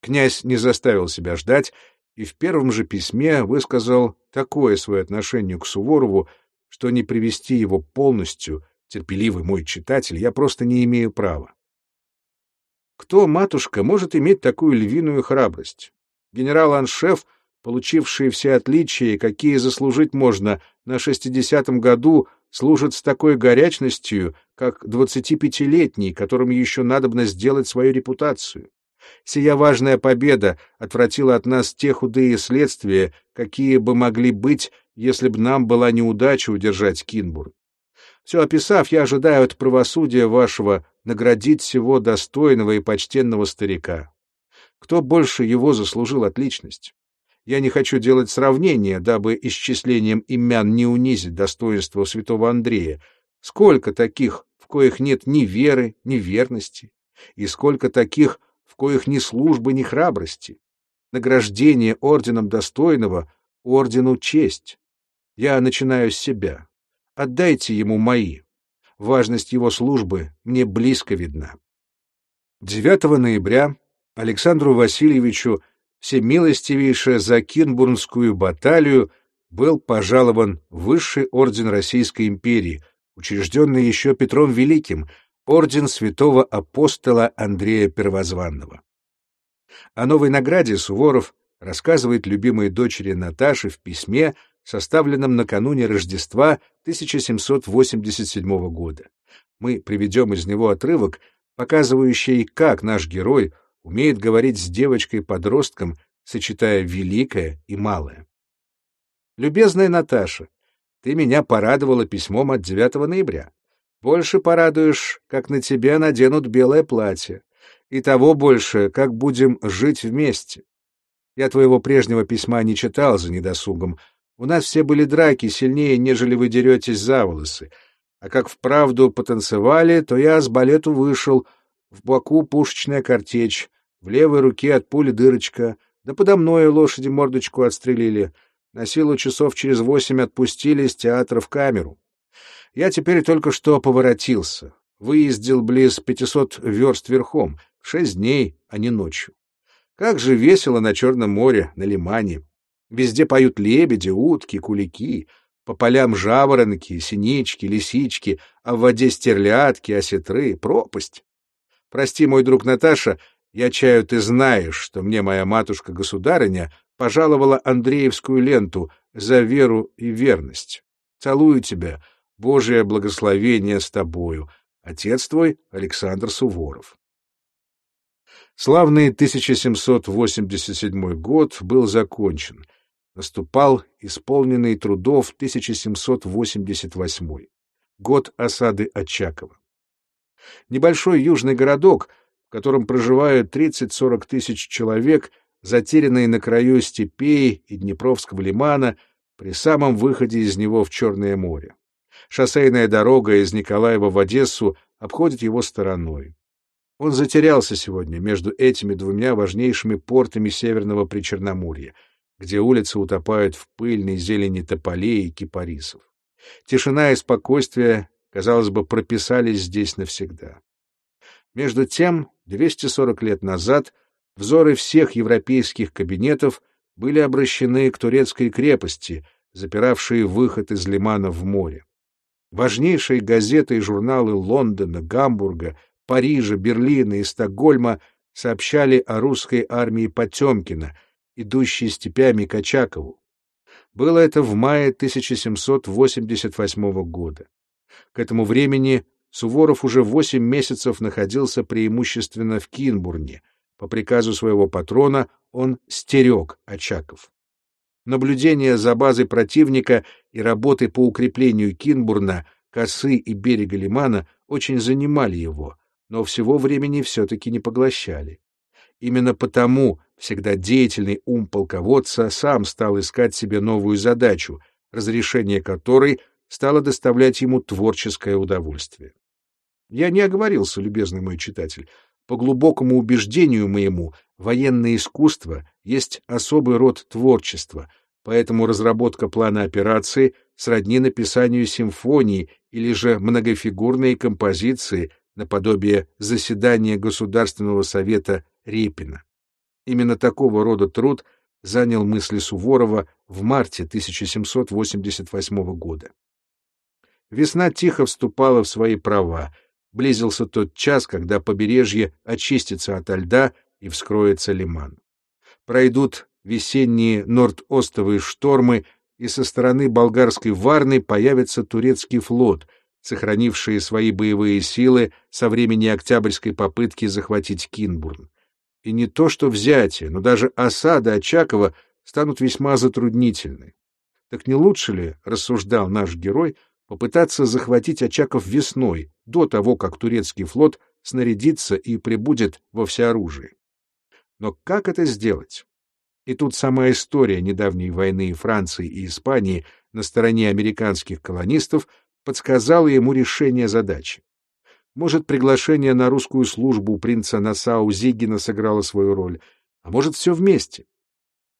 Князь не заставил себя ждать и в первом же письме высказал такое свое отношение к Суворову, что не привести его полностью, терпеливый мой читатель, я просто не имею права. Кто, матушка, может иметь такую львиную храбрость? Генерал-аншеф — получившие все отличия, какие заслужить можно на шестидесятом году, служат с такой горячностью, как двадцатипятилетний, которым еще надобно сделать свою репутацию. Сия важная победа отвратила от нас те худые следствия, какие бы могли быть, если б нам была неудача удержать Кинбург. Все описав, я ожидаю от правосудия вашего наградить всего достойного и почтенного старика. Кто больше его заслужил отличность? Я не хочу делать сравнения, дабы исчислением имен не унизить достоинство святого Андрея. Сколько таких, в коих нет ни веры, ни верности, и сколько таких, в коих ни службы, ни храбрости. Награждение орденом достойного — ордену честь. Я начинаю с себя. Отдайте ему мои. Важность его службы мне близко видна. 9 ноября Александру Васильевичу всемилостивейше за Кинбурнскую баталию был пожалован высший орден Российской империи, учрежденный еще Петром Великим, орден святого апостола Андрея Первозванного. О новой награде Суворов рассказывает любимой дочери Наташе в письме, составленном накануне Рождества 1787 года. Мы приведем из него отрывок, показывающий, как наш герой умеет говорить с девочкой-подростком, сочетая великое и малое. «Любезная Наташа, ты меня порадовала письмом от 9 ноября. Больше порадуешь, как на тебя наденут белое платье, и того больше, как будем жить вместе. Я твоего прежнего письма не читал за недосугом. У нас все были драки сильнее, нежели вы деретесь за волосы. А как вправду потанцевали, то я с балету вышел — в боку пушечная картечь, в левой руке от пули дырочка, да подо мной лошади мордочку отстрелили. На силу часов через восемь отпустили из театра в камеру. Я теперь только что поворотился. Выездил близ пятисот верст верхом, шесть дней, а не ночью. Как же весело на Черном море, на Лимане. Везде поют лебеди, утки, кулики, по полям жаворонки, синички, лисички, а в воде стерлядки, осетры, пропасть. Прости, мой друг Наташа, я чаю, ты знаешь, что мне моя матушка-государыня пожаловала Андреевскую ленту за веру и верность. Целую тебя, Божие благословение с тобою. Отец твой Александр Суворов. Славный 1787 год был закончен. Наступал исполненный трудов 1788 год осады Очакова. Небольшой южный городок, в котором проживают 30-40 тысяч человек, затерянный на краю степей и Днепровского лимана, при самом выходе из него в Черное море. Шоссейная дорога из Николаева в Одессу обходит его стороной. Он затерялся сегодня между этими двумя важнейшими портами Северного Причерноморья, где улицы утопают в пыльной зелени тополей и кипарисов. Тишина и спокойствие, казалось бы, прописались здесь навсегда. Между тем, 240 лет назад взоры всех европейских кабинетов были обращены к турецкой крепости, запиравшей выход из лимана в море. Важнейшие газеты и журналы Лондона, Гамбурга, Парижа, Берлина и Стокгольма сообщали о русской армии Потемкина, идущей степями к Очакову. Было это в мае 1788 года. К этому времени Суворов уже восемь месяцев находился преимущественно в Кинбурне. По приказу своего патрона он стерег Очаков. Наблюдение за базой противника и работы по укреплению Кинбурна, косы и берега Лимана очень занимали его, но всего времени все-таки не поглощали. Именно потому всегда деятельный ум полководца сам стал искать себе новую задачу, разрешение которой стало доставлять ему творческое удовольствие. Я не оговорился, любезный мой читатель. По глубокому убеждению моему, военное искусство есть особый род творчества, поэтому разработка плана операции сродни написанию симфонии или же многофигурной композиции наподобие заседания Государственного совета Репина. Именно такого рода труд занял мысли Суворова в марте 1788 года. Весна тихо вступала в свои права, Близился тот час, когда побережье очистится ото льда и вскроется лиман. Пройдут весенние норд-остовые штормы, и со стороны болгарской Варны появится турецкий флот, сохранивший свои боевые силы со времени октябрьской попытки захватить Кинбурн. И не то что взятие, но даже осада Очакова станут весьма затруднительны. Так не лучше ли, рассуждал наш герой, попытаться захватить Очаков весной, до того, как турецкий флот снарядится и прибудет во всеоружии. Но как это сделать? И тут сама история недавней войны Франции и Испании на стороне американских колонистов подсказала ему решение задачи. Может, приглашение на русскую службу принца Насау Зигина сыграло свою роль, а может, все вместе.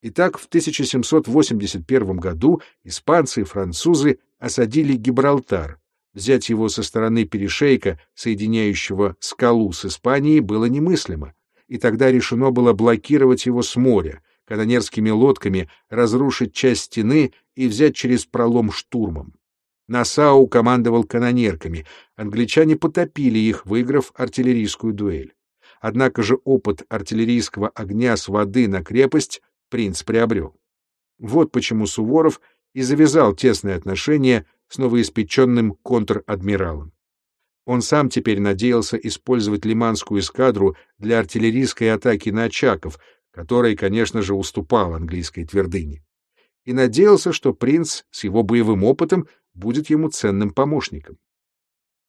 Итак, в 1781 году испанцы и французы осадили Гибралтар. Взять его со стороны перешейка, соединяющего скалу с Испанией, было немыслимо, и тогда решено было блокировать его с моря, канонерскими лодками разрушить часть стены и взять через пролом штурмом. Насау командовал канонерками, англичане потопили их, выиграв артиллерийскую дуэль. Однако же опыт артиллерийского огня с воды на крепость принц приобрел. Вот почему Суворов и завязал тесные отношения с новоиспеченным контр-адмиралом. Он сам теперь надеялся использовать лиманскую эскадру для артиллерийской атаки на Очаков, которой, конечно же, уступал английской твердыне. И надеялся, что принц с его боевым опытом будет ему ценным помощником.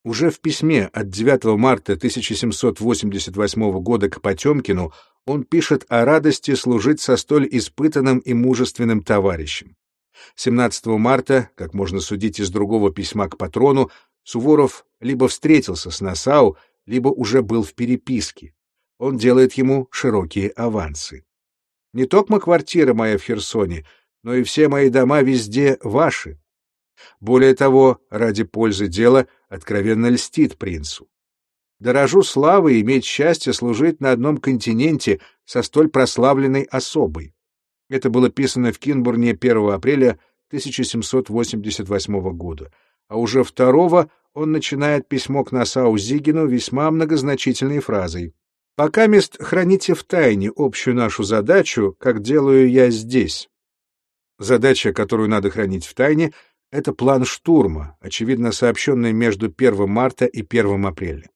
Уже в письме от 9 марта 1788 года к Потемкину он пишет о радости служить со столь испытанным и мужественным товарищем. 17 марта, как можно судить из другого письма к патрону, Суворов либо встретился с Насау, либо уже был в переписке. Он делает ему широкие авансы. Не только квартира моя в Херсоне, но и все мои дома везде ваши. Более того, ради пользы дела откровенно льстит принцу. Дорожу славой иметь счастье служить на одном континенте со столь прославленной особой. Это было писано в Кинбурне 1 апреля 1788 года, а уже 2 он начинает письмо к Насау Зигину весьма многозначительной фразой. «Пока мест храните в тайне общую нашу задачу, как делаю я здесь». Задача, которую надо хранить в тайне, — это план штурма, очевидно сообщенный между 1 марта и 1 апреля.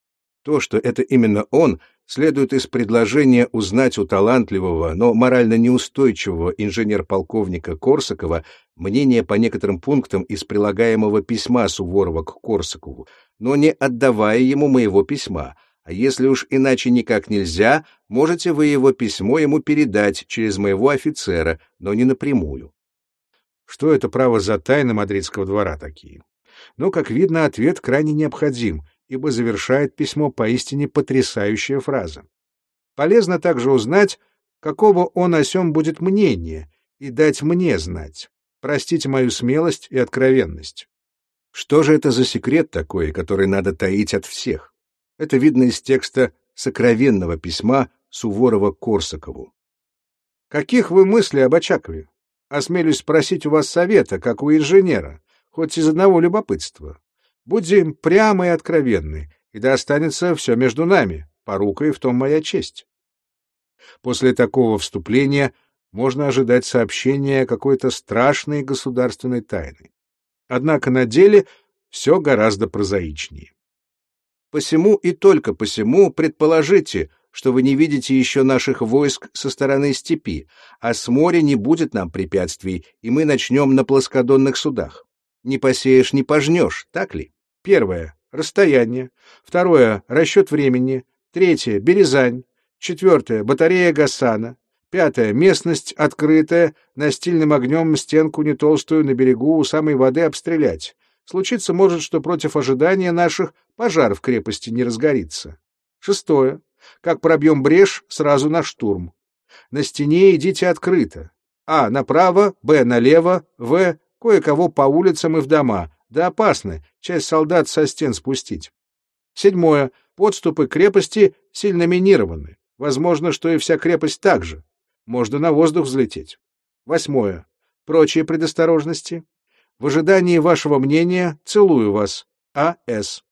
То, что это именно он, следует из предложения узнать у талантливого, но морально неустойчивого инженер-полковника Корсакова мнение по некоторым пунктам из прилагаемого письма Суворова к Корсакову, но не отдавая ему моего письма, а если уж иначе никак нельзя, можете вы его письмо ему передать через моего офицера, но не напрямую. Что это право за тайны мадридского двора такие? Но, как видно, ответ крайне необходим — ибо завершает письмо поистине потрясающая фраза. Полезно также узнать, какого он о сём будет мнения, и дать мне знать. Простите мою смелость и откровенность. Что же это за секрет такой, который надо таить от всех? Это видно из текста сокровенного письма Суворова Корсакову. Каких вы мыслей об Очакове? Осмелюсь спросить у вас совета, как у инженера, хоть из одного любопытства. Будем прямы и откровенны, и да останется все между нами, порука и в том моя честь. После такого вступления можно ожидать сообщения какой-то страшной государственной тайны. Однако на деле все гораздо прозаичнее. Посему и только посему предположите, что вы не видите еще наших войск со стороны степи, а с моря не будет нам препятствий, и мы начнем на плоскодонных судах. Не посеешь, не пожнешь, так ли? Первое — расстояние. Второе — расчет времени. Третье — Березань. Четвертое — батарея Гасана. Пятое — местность открытая, настильным огнем стенку не толстую на берегу у самой воды обстрелять. Случиться может, что против ожидания наших пожар в крепости не разгорится. Шестое. Как пробьем брешь, сразу на штурм. На стене идите открыто. А. Направо, Б. Налево, В. Кое-кого по улицам и в дома. Да опасно, часть солдат со стен спустить. Седьмое. Подступы к крепости сильно минированы. Возможно, что и вся крепость также. Можно на воздух взлететь. Восьмое. Прочие предосторожности. В ожидании вашего мнения целую вас. А.С.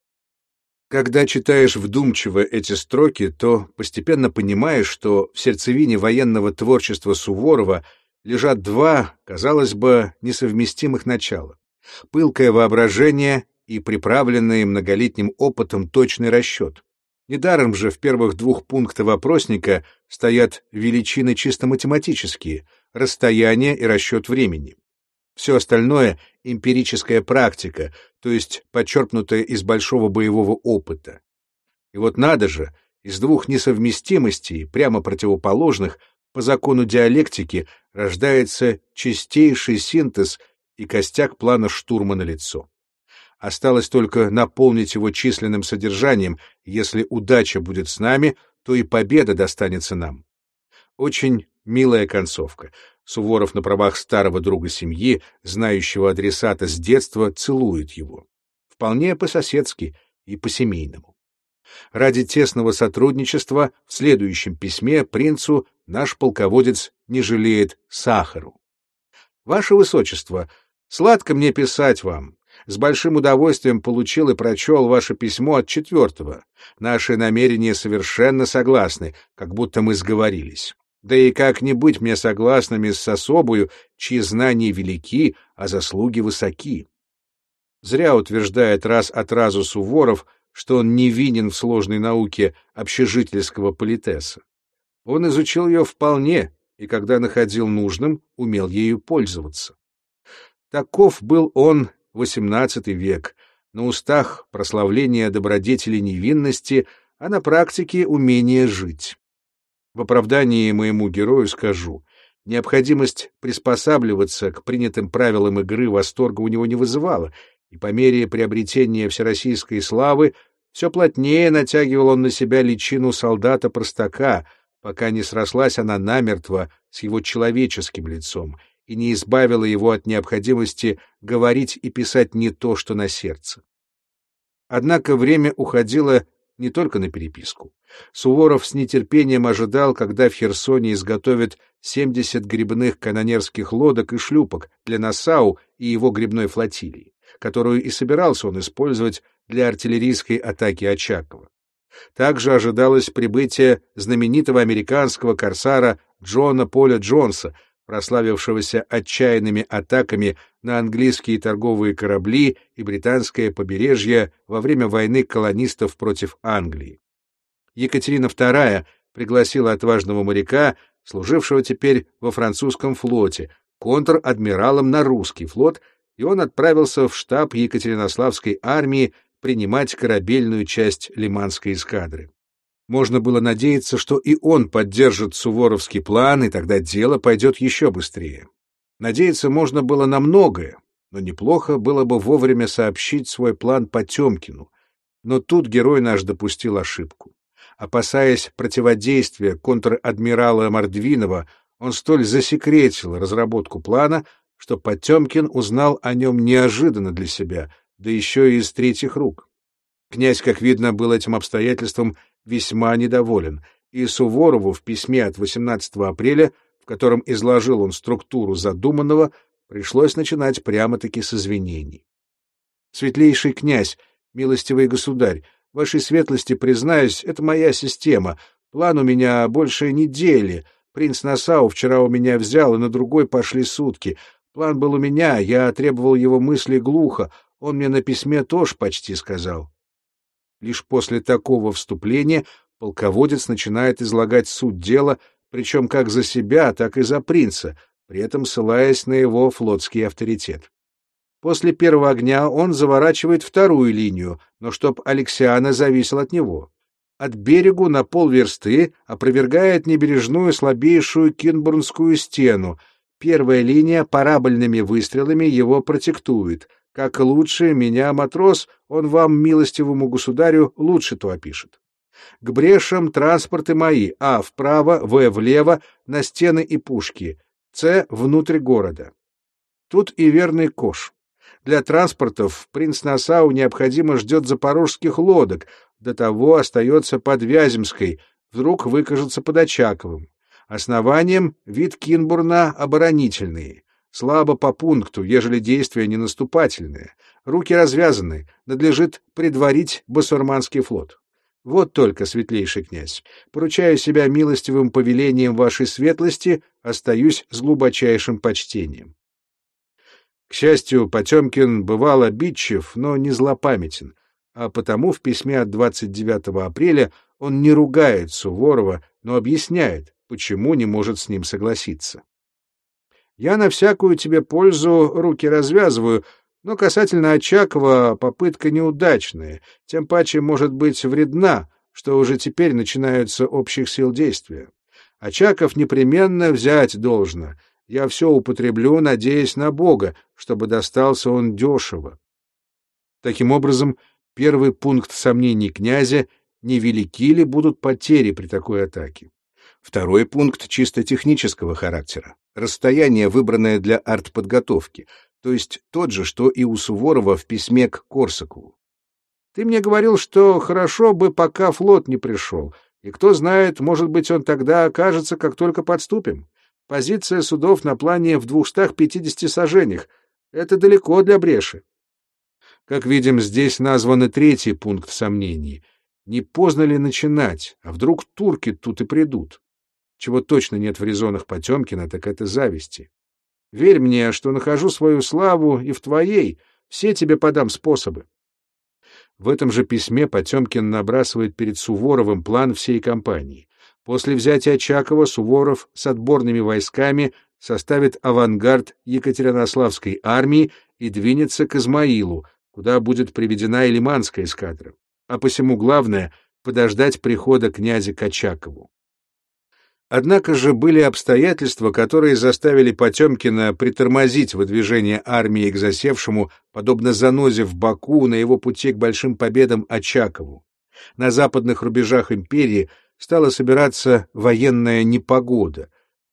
Когда читаешь вдумчиво эти строки, то постепенно понимаешь, что в сердцевине военного творчества Суворова лежат два, казалось бы, несовместимых начала. Пылкое воображение и приправленный многолетним опытом точный расчет. Недаром же в первых двух пунктах вопросника стоят величины чисто математические — расстояние и расчет времени. Все остальное — эмпирическая практика, то есть подчеркнутая из большого боевого опыта. И вот надо же, из двух несовместимостей, прямо противоположных, по закону диалектики рождается чистейший синтез и костяк плана штурма на лицо. Осталось только наполнить его численным содержанием. Если удача будет с нами, то и победа достанется нам. Очень милая концовка. Суворов на правах старого друга семьи, знающего адресата с детства, целует его. Вполне по-соседски и по-семейному. Ради тесного сотрудничества в следующем письме принцу наш полководец не жалеет сахару. Ваше Высочество, сладко мне писать вам. С большим удовольствием получил и прочел ваше письмо от четвертого. Наши намерения совершенно согласны, как будто мы сговорились. Да и как не быть мне согласными с особою, чьи знания велики, а заслуги высоки. Зря утверждает раз от разу Суворов, что он не винен в сложной науке общежительского политеса. Он изучил ее вполне, и когда находил нужным, умел ею пользоваться. Таков был он XVIII век, на устах прославление добродетели невинности, а на практике умение жить. В оправдании моему герою скажу, необходимость приспосабливаться к принятым правилам игры восторга у него не вызывала, и по мере приобретения всероссийской славы все плотнее натягивал он на себя личину солдата-простака, пока не срослась она намертво с его человеческим лицом и не избавила его от необходимости говорить и писать не то, что на сердце. Однако время уходило не только на переписку. Суворов с нетерпением ожидал, когда в Херсоне изготовят 70 грибных канонерских лодок и шлюпок для Насау и его грибной флотилии, которую и собирался он использовать для артиллерийской атаки Очакова. Также ожидалось прибытие знаменитого американского корсара Джона Поля Джонса, прославившегося отчаянными атаками на английские торговые корабли и британское побережье во время войны колонистов против Англии. Екатерина II пригласила отважного моряка, служившего теперь во французском флоте, контр-адмиралом на русский флот, и он отправился в штаб Екатеринославской армии принимать корабельную часть Лиманской эскадры. Можно было надеяться, что и он поддержит суворовский план, и тогда дело пойдет еще быстрее. Надеяться можно было на многое, но неплохо было бы вовремя сообщить свой план Потемкину. Но тут герой наш допустил ошибку. Опасаясь противодействия контр-адмирала Мордвинова, он столь засекретил разработку плана, что Потемкин узнал о нем неожиданно для себя, да еще и из третьих рук. Князь, как видно, был этим обстоятельством весьма недоволен, и Суворову в письме от 18 апреля, в котором изложил он структуру задуманного, пришлось начинать прямо-таки с извинений. «Светлейший князь, милостивый государь, вашей светлости, признаюсь, это моя система, план у меня больше недели, принц Насау вчера у меня взял, и на другой пошли сутки, план был у меня, я требовал его мысли глухо, он мне на письме тоже почти сказал». Лишь после такого вступления полководец начинает излагать суть дела, причем как за себя, так и за принца, при этом ссылаясь на его флотский авторитет. После первого огня он заворачивает вторую линию, но чтоб Алексиана зависел от него. От берегу на полверсты опровергает небережную слабейшую Кинбурнскую стену. Первая линия парабольными выстрелами его протектует. Как лучше меня, матрос, он вам, милостивому государю, лучше то опишет. К брешам транспорты мои, А вправо, В влево, на стены и пушки, С внутрь города. Тут и верный кош. Для транспортов принц Насау необходимо ждет запорожских лодок, до того остается под Вяземской, вдруг выкажется под Очаковым. Основанием вид Кинбурна оборонительный. Слабо по пункту, ежели действия не наступательные. Руки развязаны, надлежит предварить басурманский флот. Вот только, светлейший князь, поручаю себя милостивым повелением вашей светлости, остаюсь с глубочайшим почтением. К счастью, Потемкин бывал обидчив, но не злопамятен, а потому в письме от 29 апреля он не ругает Суворова, но объясняет, почему не может с ним согласиться. «Я на всякую тебе пользу руки развязываю, но касательно Очакова попытка неудачная, тем паче может быть вредна, что уже теперь начинаются общих сил действия. Очаков непременно взять должно. Я все употреблю, надеясь на Бога, чтобы достался он дешево. Таким образом, первый пункт сомнений князя — невелики ли будут потери при такой атаке. Второй пункт чисто технического характера. Расстояние, выбранное для артподготовки — то есть тот же, что и у Суворова в письме к Корсакову. Ты мне говорил, что хорошо бы, пока флот не пришел, и кто знает, может быть, он тогда окажется, как только подступим. Позиция судов на плане в 250 сажениях. Это далеко для бреши. Как видим, здесь назван третий пункт сомнений. Не поздно ли начинать, а вдруг турки тут и придут? Чего точно нет в резонах Потемкина, так это зависти. Верь мне, что нахожу свою славу и в твоей, все тебе подам способы. В этом же письме Потемкин набрасывает перед Суворовым план всей кампании. После взятия Очакова Суворов с отборными войсками составит авангард Екатеринославской армии и двинется к Измаилу, куда будет приведена и Лиманская эскадра. А посему главное — подождать прихода князя к Очакову. Однако же были обстоятельства, которые заставили Потемкина притормозить выдвижение армии к засевшему, подобно занозе в Баку на его пути к большим победам Очакову. На западных рубежах империи стала собираться военная непогода.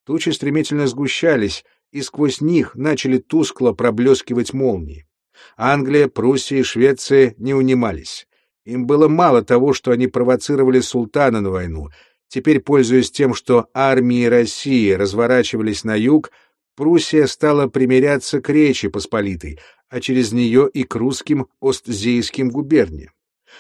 Тучи стремительно сгущались, и сквозь них начали тускло проблескивать молнии. Англия, Пруссия и Швеция не унимались. Им было мало того, что они провоцировали султана на войну — Теперь, пользуясь тем, что армии России разворачивались на юг, Пруссия стала примиряться к Речи Посполитой, а через нее и к русским Остзейским губерниям.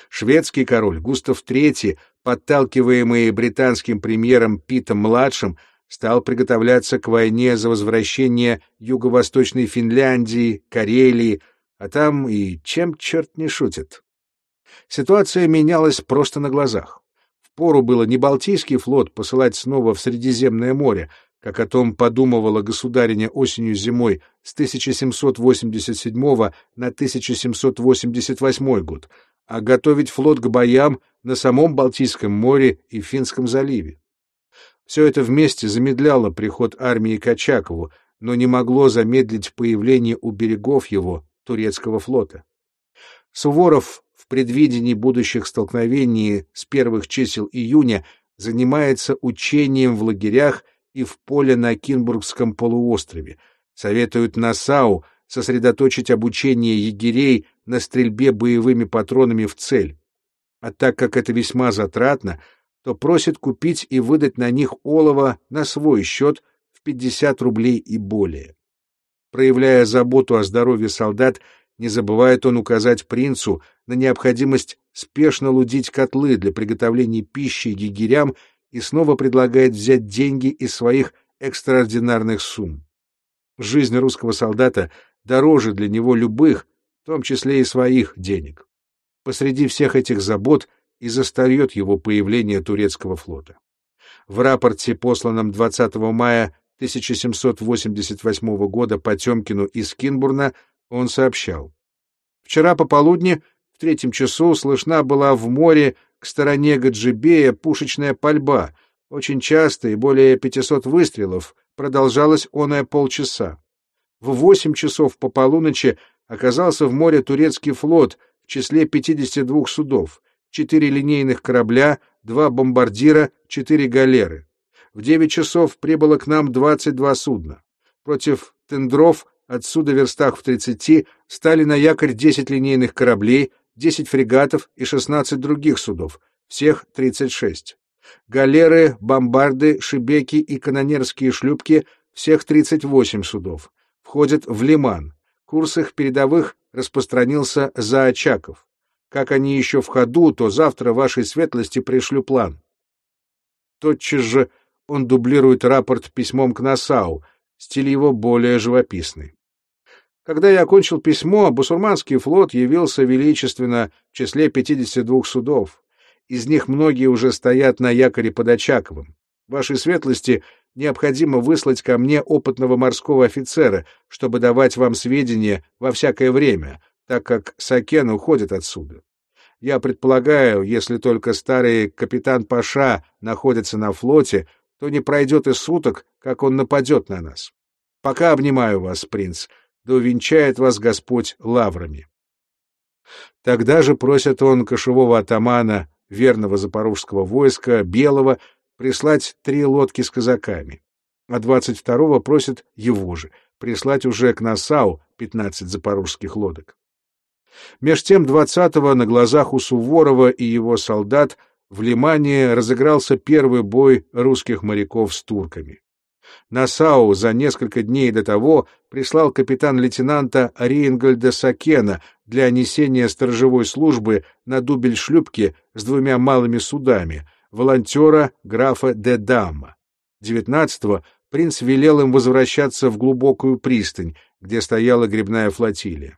Шведский король Густав III, подталкиваемый британским премьером Питом-младшим, стал приготовляться к войне за возвращение юго-восточной Финляндии, Карелии, а там и чем черт не шутит. Ситуация менялась просто на глазах. Пору было не Балтийский флот посылать снова в Средиземное море, как о том подумывала государиня осенью-зимой с 1787 на 1788 год, а готовить флот к боям на самом Балтийском море и Финском заливе. Все это вместе замедляло приход армии к Очакову, но не могло замедлить появление у берегов его турецкого флота. Суворов в предвидении будущих столкновений с первых чисел июня занимается учением в лагерях и в поле на Кинбургском полуострове. Советуют Насау сосредоточить обучение егерей на стрельбе боевыми патронами в цель. А так как это весьма затратно, то просит купить и выдать на них олово на свой счет в 50 рублей и более. Проявляя заботу о здоровье солдат, не забывает он указать принцу на необходимость спешно лудить котлы для приготовления пищи егерям и снова предлагает взять деньги из своих экстраординарных сумм. Жизнь русского солдата дороже для него любых, в том числе и своих, денег. Посреди всех этих забот и застаёт его появление турецкого флота. В рапорте, посланном 20 мая 1788 года Потемкину из Кинбурна, он сообщал. Вчера пополудни в третьем часу слышна была в море к стороне Гаджибея пушечная пальба, очень часто и более 500 выстрелов, продолжалась оная полчаса. В восемь часов по полуночи оказался в море турецкий флот в числе 52 судов, четыре линейных корабля, два бомбардира, четыре галеры. В девять часов прибыло к нам 22 судна. Против тендров отсюда верстах в 30 стали на якорь 10 линейных кораблей, 10 фрегатов и 16 других судов, всех 36. Галеры, бомбарды, шибеки и канонерские шлюпки, всех 38 судов входят в Лиман. Курс их передовых распространился за Очаков. Как они еще в ходу, то завтра вашей светлости пришлю план. Тотчас же он дублирует рапорт письмом к Насау, стиль его более живописный. Когда я окончил письмо, бусурманский флот явился величественно в числе 52 судов. Из них многие уже стоят на якоре под Очаковым. Вашей светлости необходимо выслать ко мне опытного морского офицера, чтобы давать вам сведения во всякое время, так как Сакен уходит отсюда. Я предполагаю, если только старый капитан Паша находится на флоте, то не пройдет и суток, как он нападет на нас. Пока обнимаю вас, принц, да увенчает вас Господь лаврами. Тогда же просит он кошевого атамана, верного запорожского войска, Белого, прислать три лодки с казаками, а 22-го просит его же прислать уже к Насау 15 запорожских лодок. Меж тем 20-го на глазах у Суворова и его солдат в Лимане разыгрался первый бой русских моряков с турками. Насау за несколько дней до того прислал капитан-лейтенанта Рейнгольда Сакена для несения сторожевой службы на дубель шлюпки с двумя малыми судами, волонтера графа де Дамма. 19-го принц велел им возвращаться в глубокую пристань, где стояла грибная флотилия.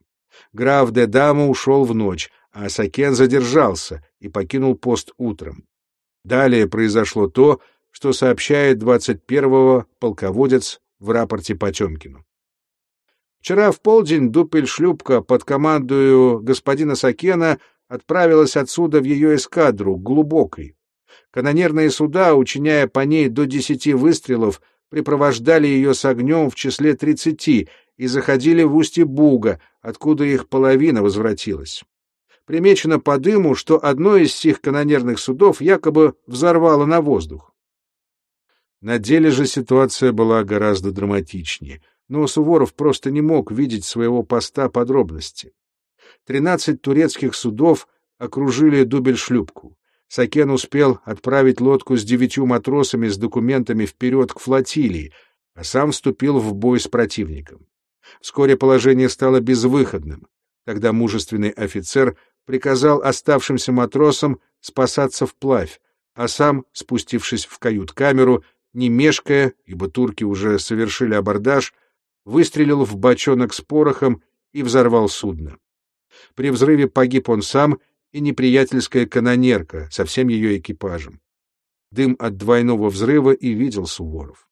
Граф де Дамма ушел в ночь, а Сакен задержался и покинул пост утром. Далее произошло то, что сообщает 21-го полководец в рапорте Потемкину. Вчера в полдень дупель-шлюпка под командою господина Сакена отправилась отсюда в ее эскадру, глубокой. Канонерные суда, учиняя по ней до десяти выстрелов, припровождали ее с огнем в числе тридцати и заходили в устье Буга, откуда их половина возвратилась. Примечено по дыму, что одно из сих канонерных судов якобы взорвало на воздух. На деле же ситуация была гораздо драматичнее, но Суворов просто не мог видеть своего поста подробности. Тринадцать турецких судов окружили дубель-шлюпку. Сакен успел отправить лодку с девятью матросами с документами вперед к флотилии, а сам вступил в бой с противником. Вскоре положение стало безвыходным. Тогда мужественный офицер приказал оставшимся матросам спасаться вплавь, а сам, спустившись в кают-камеру, не мешкая, ибо турки уже совершили абордаж, выстрелил в бочонок с порохом и взорвал судно. При взрыве погиб он сам и неприятельская канонерка со всем ее экипажем. Дым от двойного взрыва и видел Суворов.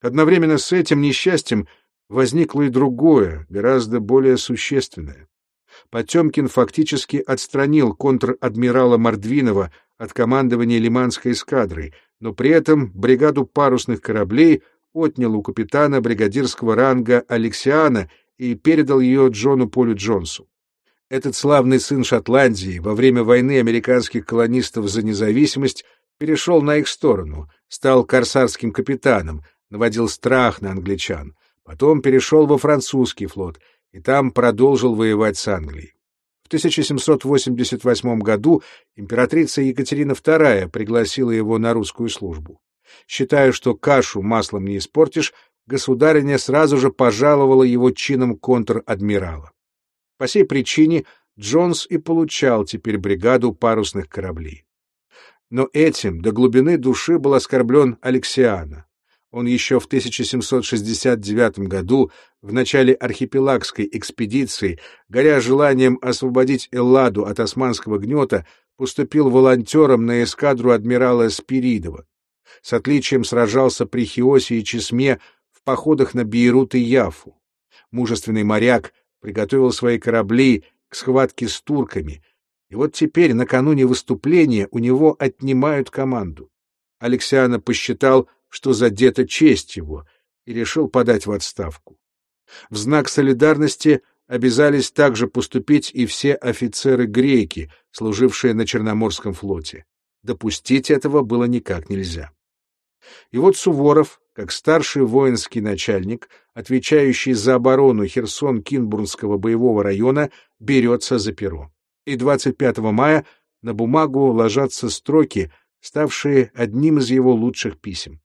Одновременно с этим несчастьем возникло и другое, гораздо более существенное. Потемкин фактически отстранил контр-адмирала Мордвинова от командования Лиманской эскадрой, но при этом бригаду парусных кораблей отнял у капитана бригадирского ранга Алексиана и передал ее Джону Полю Джонсу. Этот славный сын Шотландии во время войны американских колонистов за независимость перешел на их сторону, стал корсарским капитаном, наводил страх на англичан, потом перешел во французский флот и там продолжил воевать с Англией. В 1788 году императрица Екатерина II пригласила его на русскую службу. Считая, что кашу маслом не испортишь, государиня сразу же пожаловала его чином контр-адмирала. По сей причине Джонс и получал теперь бригаду парусных кораблей. Но этим до глубины души был оскорблен Алексиана. Он еще в 1769 году, в начале архипелагской экспедиции, горя желанием освободить Элладу от османского гнета, поступил волонтером на эскадру адмирала Спиридова. С отличием сражался при Хиосе и Чесме в походах на Бейрут и Яфу. Мужественный моряк приготовил свои корабли к схватке с турками, и вот теперь, накануне выступления, у него отнимают команду. Алексиана посчитал, что задета честь его, и решил подать в отставку. В знак солидарности обязались также поступить и все офицеры-греки, служившие на Черноморском флоте. Допустить этого было никак нельзя. И вот Суворов, как старший воинский начальник, отвечающий за оборону Херсон-Кинбурнского боевого района, берется за перо. И 25 мая на бумагу ложатся строки, ставшие одним из его лучших писем.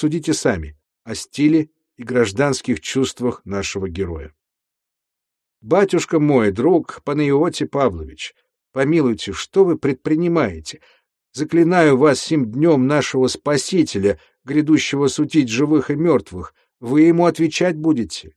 Судите сами о стиле и гражданских чувствах нашего героя. «Батюшка мой, друг Панаиоти Павлович, помилуйте, что вы предпринимаете? Заклинаю вас сим днем нашего Спасителя, грядущего сутить живых и мертвых, вы ему отвечать будете.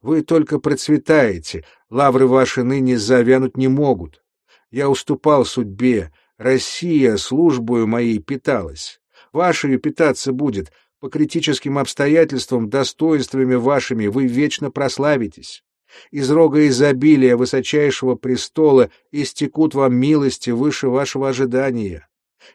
Вы только процветаете, лавры ваши ныне завянуть не могут. Я уступал судьбе, Россия службою моей питалась. Вашей питаться будет, по критическим обстоятельствам, достоинствами вашими вы вечно прославитесь. Из рога изобилия высочайшего престола истекут вам милости выше вашего ожидания.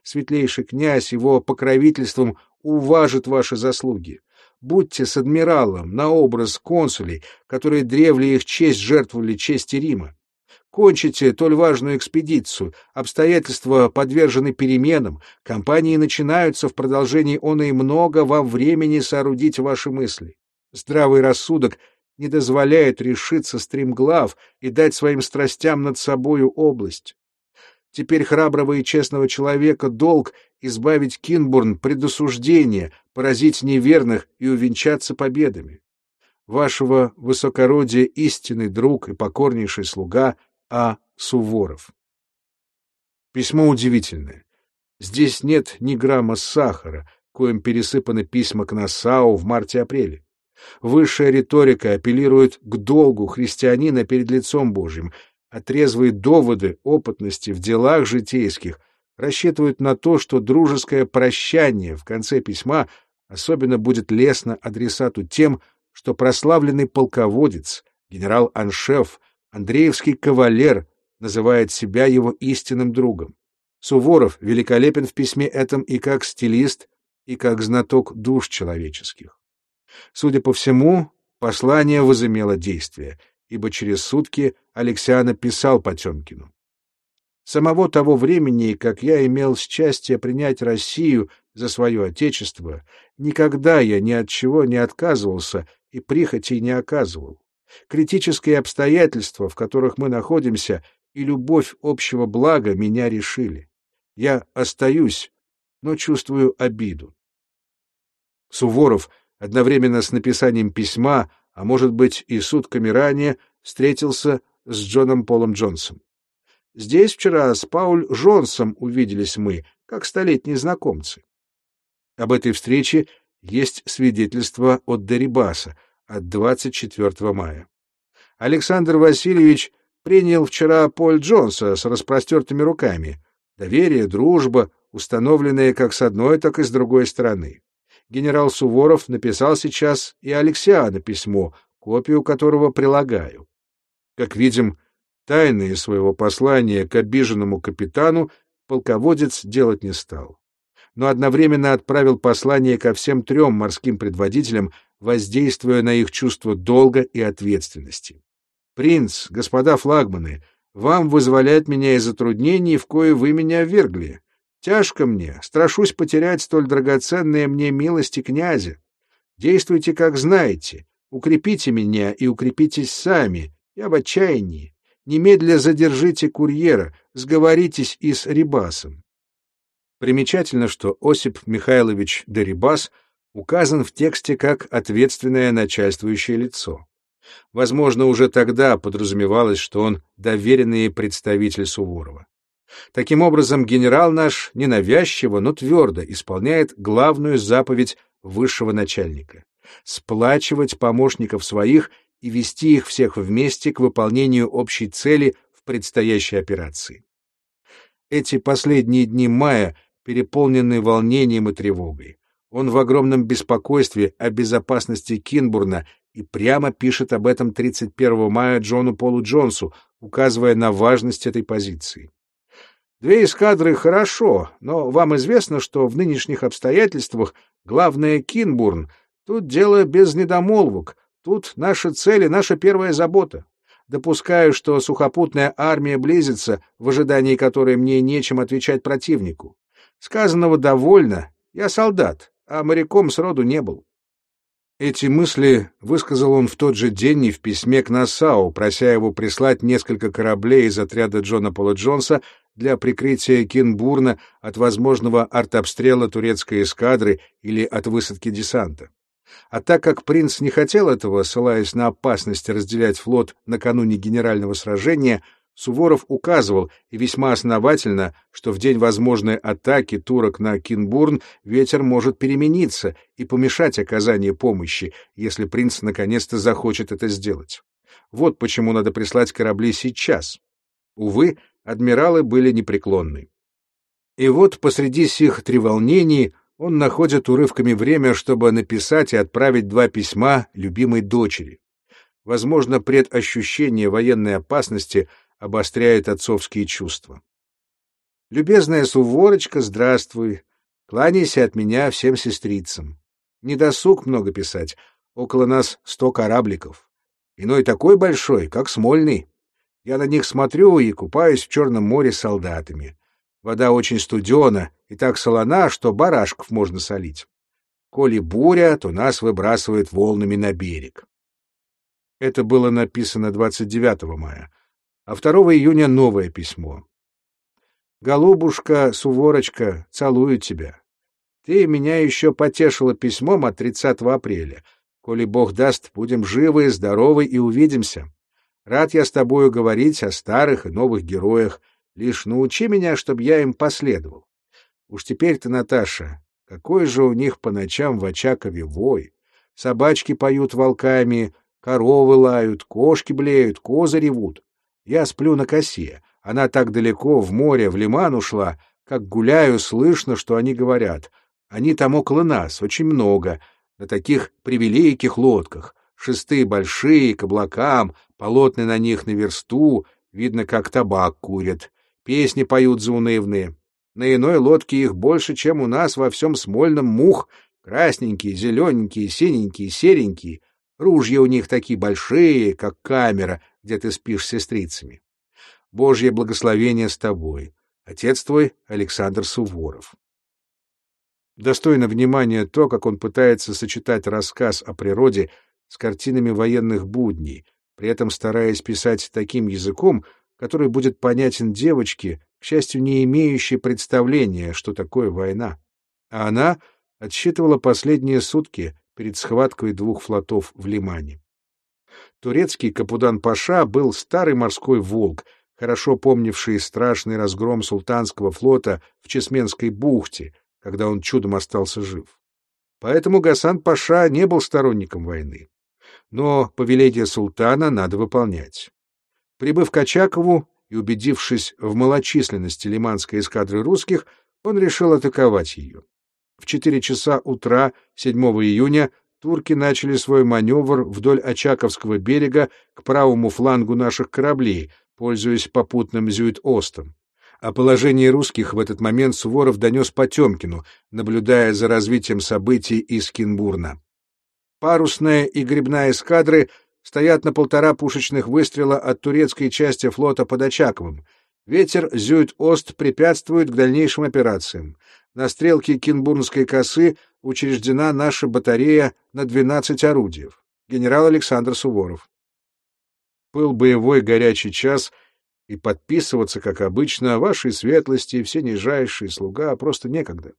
Светлейший князь его покровительством уважит ваши заслуги. Будьте с адмиралом на образ консулей, которые древле их честь жертвовали чести Рима. Кончите толь важную экспедицию, обстоятельства подвержены переменам, компании начинаются в продолжении он и много вам времени соорудить ваши мысли. Здравый рассудок не дозволяет решиться стремглав и дать своим страстям над собою область. Теперь храброго и честного человека долг избавить Кинбурн предосуждения, поразить неверных и увенчаться победами. Вашего высокородия истинный друг и покорнейший слуга А. Суворов. Письмо удивительное. Здесь нет ни грамма сахара, коим пересыпаны письма к Насау в марте-апреле. Высшая риторика апеллирует к долгу христианина перед лицом Божьим, а трезвые доводы опытности в делах житейских рассчитывают на то, что дружеское прощание в конце письма особенно будет лестно адресату тем, что прославленный полководец, генерал-аншеф, Андреевский кавалер называет себя его истинным другом. Суворов великолепен в письме этом и как стилист, и как знаток душ человеческих. Судя по всему, послание возымело действие — ибо через сутки Алексиана писал Потемкину. Самого того времени, как я имел счастье принять Россию за свое отечество, никогда я ни от чего не отказывался и прихоти не оказывал. Критические обстоятельства, в которых мы находимся, и любовь общего блага меня решили. Я остаюсь, но чувствую обиду. Суворов одновременно с написанием письма а может быть и сутками ранее, встретился с Джоном Полом Джонсом. Здесь вчера с Пауль Джонсом увиделись мы, как столетние знакомцы. Об этой встрече есть свидетельство от Дерибаса от 24 мая. Александр Васильевич принял вчера Поль Джонса с распростертыми руками. Доверие, дружба, установленные как с одной, так и с другой стороны генерал Суворов написал сейчас и Алексеану письмо, копию которого прилагаю. Как видим, тайны своего послания к обиженному капитану полководец делать не стал, но одновременно отправил послание ко всем трем морским предводителям, воздействуя на их чувство долга и ответственности. «Принц, господа флагманы, вам вызволять меня из затруднений, в кое вы меня ввергли. Тяжко мне, страшусь потерять столь драгоценные мне милости князя. Действуйте, как знаете, укрепите меня и укрепитесь сами, я в отчаянии. Немедля задержите курьера, сговоритесь и с Рибасом. Примечательно, что Осип Михайлович Дерибас указан в тексте как ответственное начальствующее лицо. Возможно, уже тогда подразумевалось, что он доверенный представитель Суворова. Таким образом, генерал наш ненавязчиво, но твердо исполняет главную заповедь высшего начальника — сплачивать помощников своих и вести их всех вместе к выполнению общей цели в предстоящей операции. Эти последние дни мая переполнены волнением и тревогой. Он в огромном беспокойстве о безопасности Кинбурна и прямо пишет об этом 31 мая Джону Полу Джонсу, указывая на важность этой позиции. Две эскадры хорошо, но вам известно, что в нынешних обстоятельствах главное Кинбурн. Тут дело без недомолвок, тут наша цель и наша первая забота. Допускаю, что сухопутная армия близится, в ожидании которой мне нечем отвечать противнику. Сказанного довольно, я солдат, а моряком сроду не был. Эти мысли высказал он в тот же день и в письме к Нассау, прося его прислать несколько кораблей из отряда Джона Пола Джонса для прикрытия Кинбурна от возможного артобстрела турецкой эскадры или от высадки десанта. А так как принц не хотел этого, ссылаясь на опасность разделять флот накануне генерального сражения, Суворов указывал, и весьма основательно, что в день возможной атаки турок на Кинбурн ветер может перемениться и помешать оказанию помощи, если принц наконец-то захочет это сделать. Вот почему надо прислать корабли сейчас. Увы, адмиралы были непреклонны. И вот посреди сих треволнений он находит урывками время, чтобы написать и отправить два письма любимой дочери. Возможно, предощущение военной опасности — обостряет отцовские чувства. Любезная Суворочка, здравствуй. Кланяйся от меня всем сестрицам. Не досуг много писать. Около нас сто корабликов. Иной такой большой, как Смольный. Я на них смотрю и купаюсь в Черном море с солдатами. Вода очень студена и так солона, что барашков можно солить. Коли буря, то нас выбрасывает волнами на берег. Это было написано 29 мая а 2 июня новое письмо. «Голубушка, Суворочка, целую тебя. Ты меня еще потешила письмом от 30 апреля. Коли Бог даст, будем живы, здоровы и увидимся. Рад я с тобою говорить о старых и новых героях. Лишь научи меня, чтобы я им последовал. Уж теперь-то, Наташа, какой же у них по ночам в Очакове вой. Собачки поют волками, коровы лают, кошки блеют, козы ревут. Я сплю на косе. Она так далеко, в море, в лиман ушла. Как гуляю, слышно, что они говорят. Они там около нас, очень много, на таких превеликих лодках. Шесты большие, к облакам, полотны на них на версту, видно, как табак курят. Песни поют заунывные. На иной лодке их больше, чем у нас во всем Смольном мух. Красненькие, зелененькие, синенькие, серенькие. Ружья у них такие большие, как камера, где ты спишь с сестрицами. Божье благословение с тобой. Отец твой Александр Суворов. Достойно внимания то, как он пытается сочетать рассказ о природе с картинами военных будней, при этом стараясь писать таким языком, который будет понятен девочке, к счастью, не имеющей представления, что такое война. А она отсчитывала последние сутки перед схваткой двух флотов в Лимане. Турецкий Капудан-Паша был старый морской волк, хорошо помнивший страшный разгром султанского флота в Чесменской бухте, когда он чудом остался жив. Поэтому Гасан-Паша не был сторонником войны. Но повеление султана надо выполнять. Прибыв к Очакову и убедившись в малочисленности лиманской эскадры русских, он решил атаковать ее. В четыре часа утра 7 июня турки начали свой маневр вдоль Очаковского берега к правому флангу наших кораблей, пользуясь попутным Зюит-Остом. О положении русских в этот момент Суворов донес Потемкину, наблюдая за развитием событий из Кинбурна. Парусная и гребная эскадры стоят на полтора пушечных выстрела от турецкой части флота под Очаковым. Ветер Зюит-Ост препятствует к дальнейшим операциям. На стрелке Кинбурнской косы учреждена наша батарея на 12 орудий. Генерал Александр Суворов. Был боевой горячий час, и подписываться, как обычно, вашей светлости и все нижайшие слуга просто некогда.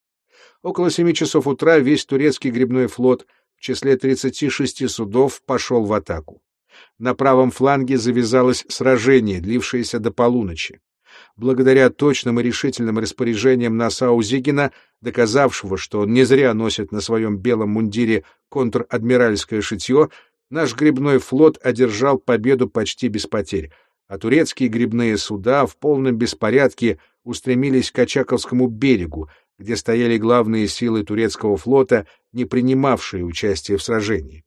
Около семи часов утра весь турецкий грибной флот в числе 36 судов пошел в атаку. На правом фланге завязалось сражение, длившееся до полуночи. Благодаря точным и решительным распоряжениям Насау Зигина, доказавшего, что он не зря носит на своем белом мундире контр-адмиральское шитье, наш грибной флот одержал победу почти без потерь, а турецкие грибные суда в полном беспорядке устремились к Очаковскому берегу, где стояли главные силы турецкого флота, не принимавшие участие в сражении.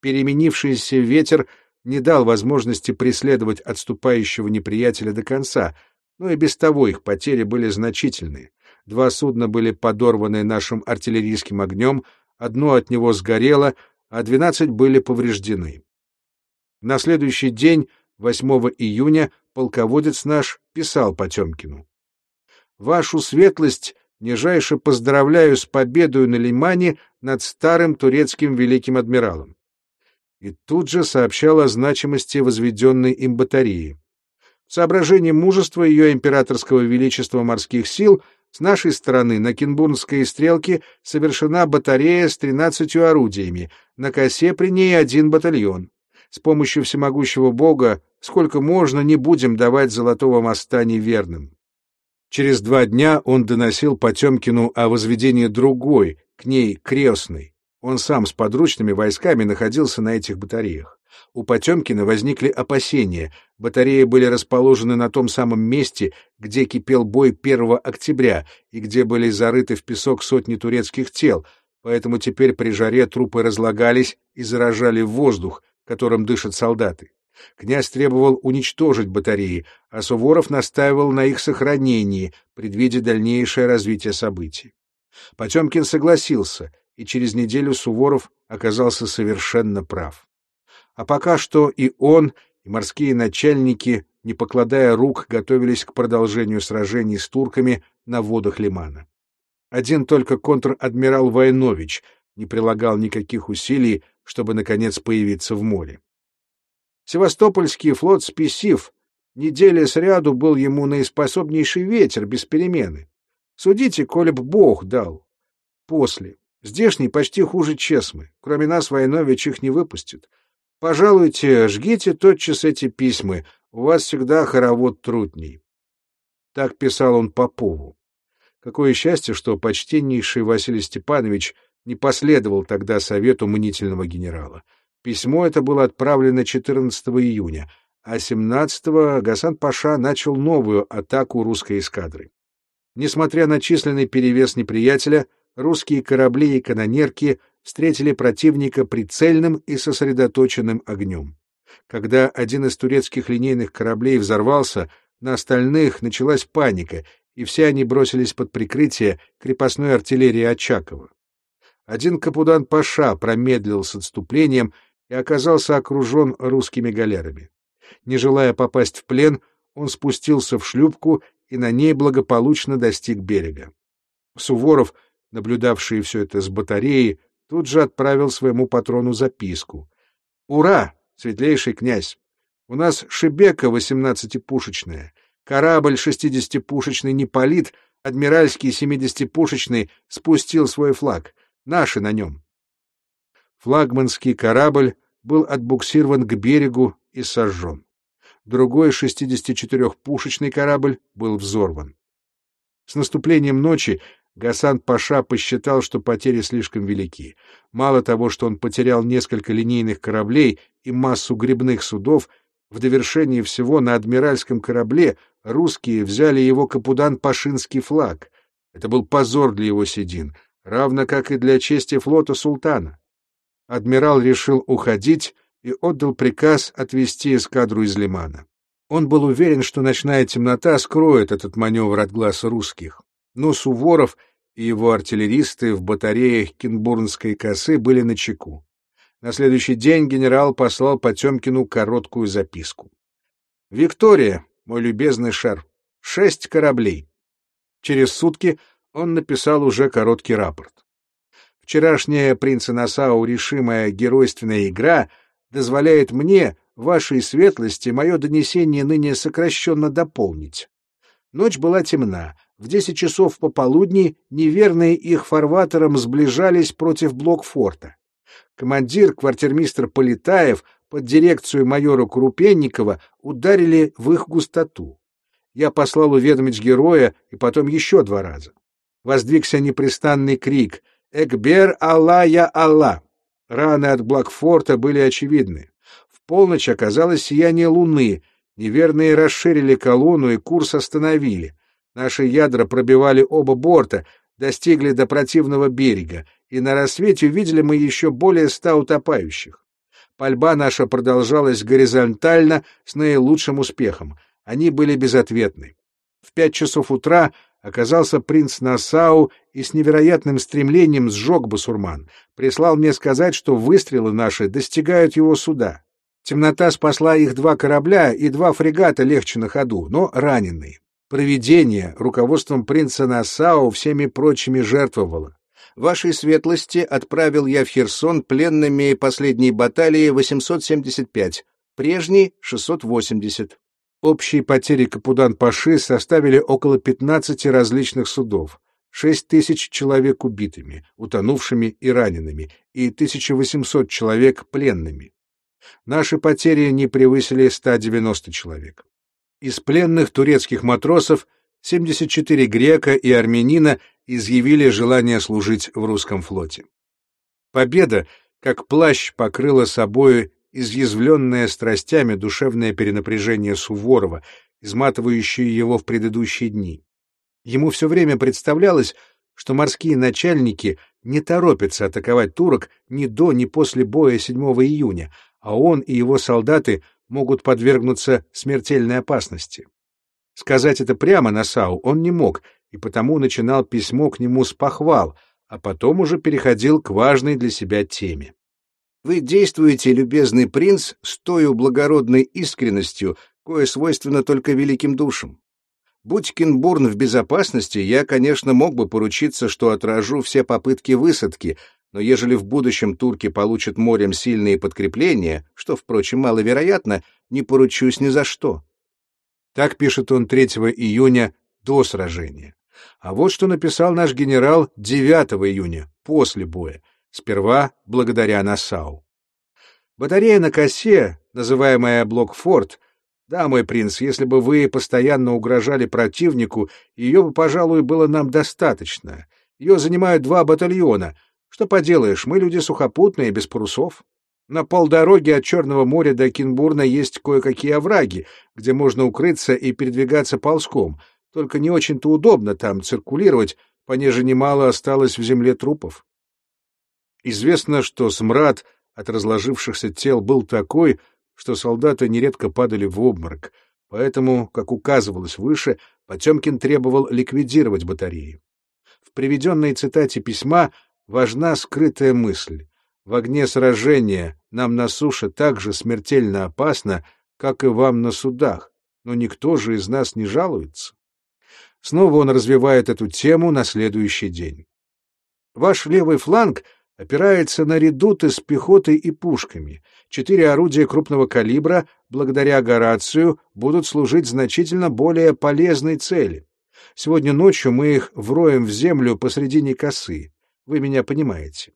Переменившийся ветер не дал возможности преследовать отступающего неприятеля до конца, но и без того их потери были значительны. Два судна были подорваны нашим артиллерийским огнем, одно от него сгорело, а двенадцать были повреждены. На следующий день, 8 июня, полководец наш писал Потемкину. «Вашу светлость нижайше поздравляю с победою на Лимане над старым турецким великим адмиралом. И тут же сообщал о значимости возведенной им батареи. В соображении мужества ее императорского величества морских сил с нашей стороны на Кенбурнской стрелке совершена батарея с тринадцатью орудиями, на косе при ней один батальон. С помощью всемогущего Бога сколько можно не будем давать Золотого моста неверным. Через два дня он доносил Потемкину о возведении другой, к ней крестной. Он сам с подручными войсками находился на этих батареях. У Потемкина возникли опасения. Батареи были расположены на том самом месте, где кипел бой 1 октября и где были зарыты в песок сотни турецких тел, поэтому теперь при жаре трупы разлагались и заражали воздух, которым дышат солдаты. Князь требовал уничтожить батареи, а Суворов настаивал на их сохранении, предвидя дальнейшее развитие событий. Потемкин согласился, и через неделю Суворов оказался совершенно прав. А пока что и он, и морские начальники, не покладая рук, готовились к продолжению сражений с турками на водах Лимана. Один только контр-адмирал Войнович не прилагал никаких усилий, чтобы, наконец, появиться в море. Севастопольский флот спесив, недели сряду был ему наиспособнейший ветер без перемены. Судите, коли б Бог дал. После. Здешний почти хуже Чесмы. Кроме нас Войнович их не выпустит. Пожалуйте, жгите тотчас эти письма. У вас всегда хоровод трудней. Так писал он Попову. Какое счастье, что почтеннейший Василий Степанович не последовал тогда совету мнительного генерала. Письмо это было отправлено 14 июня, а 17-го Гасан Паша начал новую атаку русской эскадры. Несмотря на численный перевес неприятеля, русские корабли и канонерки встретили противника прицельным и сосредоточенным огнем. Когда один из турецких линейных кораблей взорвался, на остальных началась паника, и все они бросились под прикрытие крепостной артиллерии Очакова. Один капудан Паша промедлил с отступлением и оказался окружен русскими галерами. Не желая попасть в плен, он спустился в шлюпку и на ней благополучно достиг берега. Суворов, наблюдавший все это с батареи, тут же отправил своему патрону записку. «Ура, светлейший князь! У нас шибека восемнадцатипушечная, корабль шестидесятипушечный Неполит, адмиральский семидесятипушечный спустил свой флаг, наши на нем. Флагманский корабль был отбуксирован к берегу и сожжен. Другой 64-пушечный корабль был взорван. С наступлением ночи Гасан Паша посчитал, что потери слишком велики. Мало того, что он потерял несколько линейных кораблей и массу грибных судов, в довершении всего на адмиральском корабле русские взяли его капудан-пашинский флаг. Это был позор для его седин, равно как и для чести флота султана адмирал решил уходить и отдал приказ отвести эскадру из лимана. Он был уверен, что ночная темнота скроет этот маневр от глаз русских. Но Суворов и его артиллеристы в батареях Кенбурнской косы были на чеку. На следующий день генерал послал Потемкину короткую записку. «Виктория, мой любезный шер, шесть кораблей». Через сутки он написал уже короткий рапорт. Вчерашняя принца Насау решимая геройственная игра дозволяет мне, вашей светлости, мое донесение ныне сокращенно дополнить. Ночь была темна. В десять часов пополудни неверные их фарватером сближались против блокфорта. Командир, квартирмистр Полетаев под дирекцию майора Крупенникова ударили в их густоту. Я послал уведомить героя и потом еще два раза. Воздвигся непрестанный крик «Экбер Алла я Алла!». Раны от Блокфорта были очевидны. В полночь оказалось сияние луны, неверные расширили колонну и курс остановили. Наши ядра пробивали оба борта, достигли до противного берега, и на рассвете увидели мы еще более ста утопающих. Пальба наша продолжалась горизонтально с наилучшим успехом. Они были безответны. В пять часов утра оказался принц Насау и с невероятным стремлением сжег басурман. Прислал мне сказать, что выстрелы наши достигают его суда. Темнота спасла их два корабля и два фрегата легче на ходу, но раненые. Провидение руководством принца Насау всеми прочими жертвовало. Вашей светлости отправил я в Херсон пленными последней баталии 875, прежней 680. Общие потери Капудан-Паши составили около 15 различных судов, 6 тысяч человек убитыми, утонувшими и ранеными, и 1800 человек пленными. Наши потери не превысили 190 человек. Из пленных турецких матросов 74 грека и армянина изъявили желание служить в русском флоте. Победа, как плащ, покрыла собою изъязвленное страстями душевное перенапряжение Суворова, изматывающее его в предыдущие дни. Ему все время представлялось, что морские начальники не торопятся атаковать турок ни до, ни после боя 7 июня, а он и его солдаты могут подвергнуться смертельной опасности. Сказать это прямо Насау он не мог, и потому начинал письмо к нему с похвал, а потом уже переходил к важной для себя теме. Вы действуете, любезный принц, с той благородной искренностью, кое свойственно только великим душам. Будь Кинбурн в безопасности, я, конечно, мог бы поручиться, что отражу все попытки высадки, но ежели в будущем турки получат морем сильные подкрепления, что, впрочем, маловероятно, не поручусь ни за что. Так пишет он 3 июня до сражения. А вот что написал наш генерал 9 июня, после боя, Сперва благодаря Насау. Батарея на косе, называемая Блокфорт, да, мой принц, если бы вы постоянно угрожали противнику, ее бы, пожалуй, было нам достаточно. Ее занимают два батальона. Что поделаешь, мы люди сухопутные, без парусов. На полдороги от Черного моря до Кинбурна есть кое-какие овраги, где можно укрыться и передвигаться ползком. Только не очень-то удобно там циркулировать, понеже немало осталось в земле трупов. Известно, что смрад от разложившихся тел был такой, что солдаты нередко падали в обморок, поэтому, как указывалось выше, Потемкин требовал ликвидировать батареи. В приведенной цитате письма важна скрытая мысль. В огне сражения нам на суше так же смертельно опасно, как и вам на судах, но никто же из нас не жалуется. Снова он развивает эту тему на следующий день. Ваш левый фланг опирается на редуты с пехотой и пушками. Четыре орудия крупного калибра, благодаря Горацию, будут служить значительно более полезной цели. Сегодня ночью мы их вроем в землю посредине косы. Вы меня понимаете.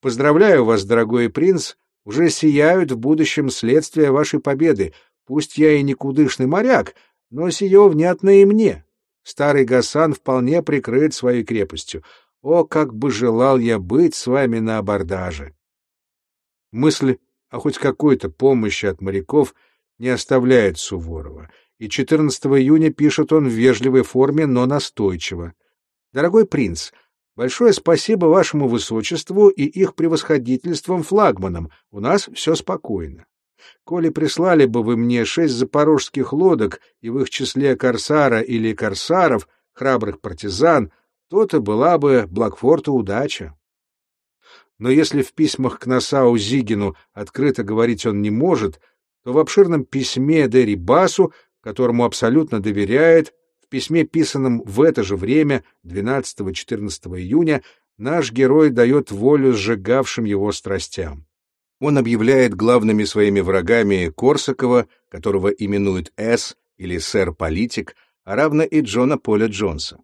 Поздравляю вас, дорогой принц, уже сияют в будущем следствия вашей победы. Пусть я и никудышный моряк, но сие внятно и мне. Старый Гасан вполне прикрыт своей крепостью. О, как бы желал я быть с вами на абордаже! Мысль о хоть какой-то помощи от моряков не оставляет Суворова, и 14 июня пишет он в вежливой форме, но настойчиво. «Дорогой принц, большое спасибо вашему высочеству и их превосходительством флагманам, у нас все спокойно. Коли прислали бы вы мне шесть запорожских лодок и в их числе корсара или корсаров, храбрых партизан, то-то была бы Блокфорту удача. Но если в письмах к Насау Зигину открыто говорить он не может, то в обширном письме Дерри Басу, которому абсолютно доверяет, в письме, писанном в это же время, 12-14 июня, наш герой дает волю сжигавшим его страстям. Он объявляет главными своими врагами Корсакова, которого именует «С» или «Сэр-политик», а равно и Джона Поля Джонса.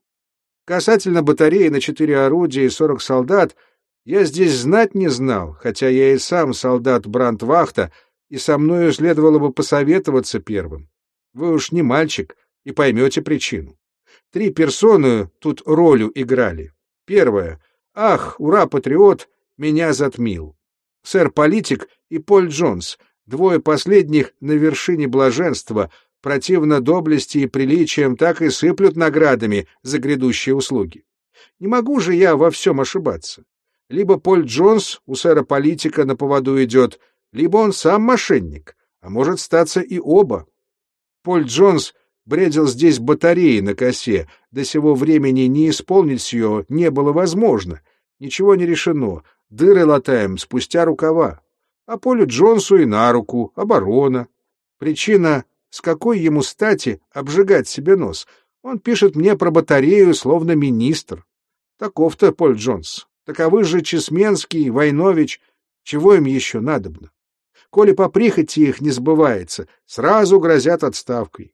Касательно батареи на четыре орудия и сорок солдат, я здесь знать не знал, хотя я и сам солдат Брандвахта, и со мною следовало бы посоветоваться первым. Вы уж не мальчик и поймете причину. Три персоны тут ролью играли. Первая — «Ах, ура, патриот, меня затмил». Сэр-политик и Поль Джонс, двое последних на вершине блаженства, противно доблести и приличиям, так и сыплют наградами за грядущие услуги. Не могу же я во всем ошибаться. Либо Поль Джонс у сэра-политика на поводу идет, либо он сам мошенник, а может статься и оба. Поль Джонс бредил здесь батареей на косе, до сего времени не исполнить ее не было возможно. Ничего не решено, дыры латаем спустя рукава. А Полю Джонсу и на руку, оборона. Причина, с какой ему стати обжигать себе нос. Он пишет мне про батарею, словно министр. Таков-то Поль Джонс. Таковы же Чесменский, Войнович. Чего им еще надобно? Коли по прихоти их не сбывается, сразу грозят отставкой.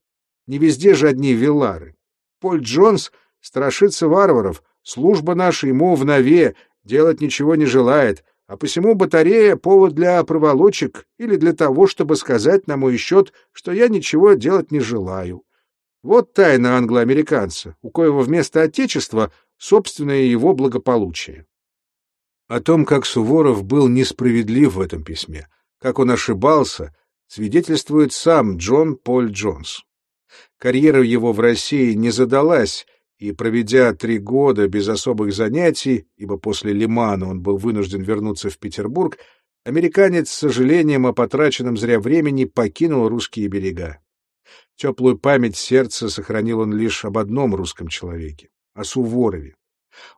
Не везде же одни виллары. Поль Джонс страшится варваров, служба наша ему в нове, делать ничего не желает, а посему батарея — повод для проволочек или для того, чтобы сказать на мой счет, что я ничего делать не желаю. Вот тайна англоамериканца, у коего вместо Отечества собственное его благополучие. О том, как Суворов был несправедлив в этом письме, как он ошибался, свидетельствует сам Джон Поль Джонс. Карьера его в России не задалась, и, проведя три года без особых занятий, ибо после Лимана он был вынужден вернуться в Петербург, американец с сожалением о потраченном зря времени покинул русские берега. Теплую память сердца сохранил он лишь об одном русском человеке — о Суворове.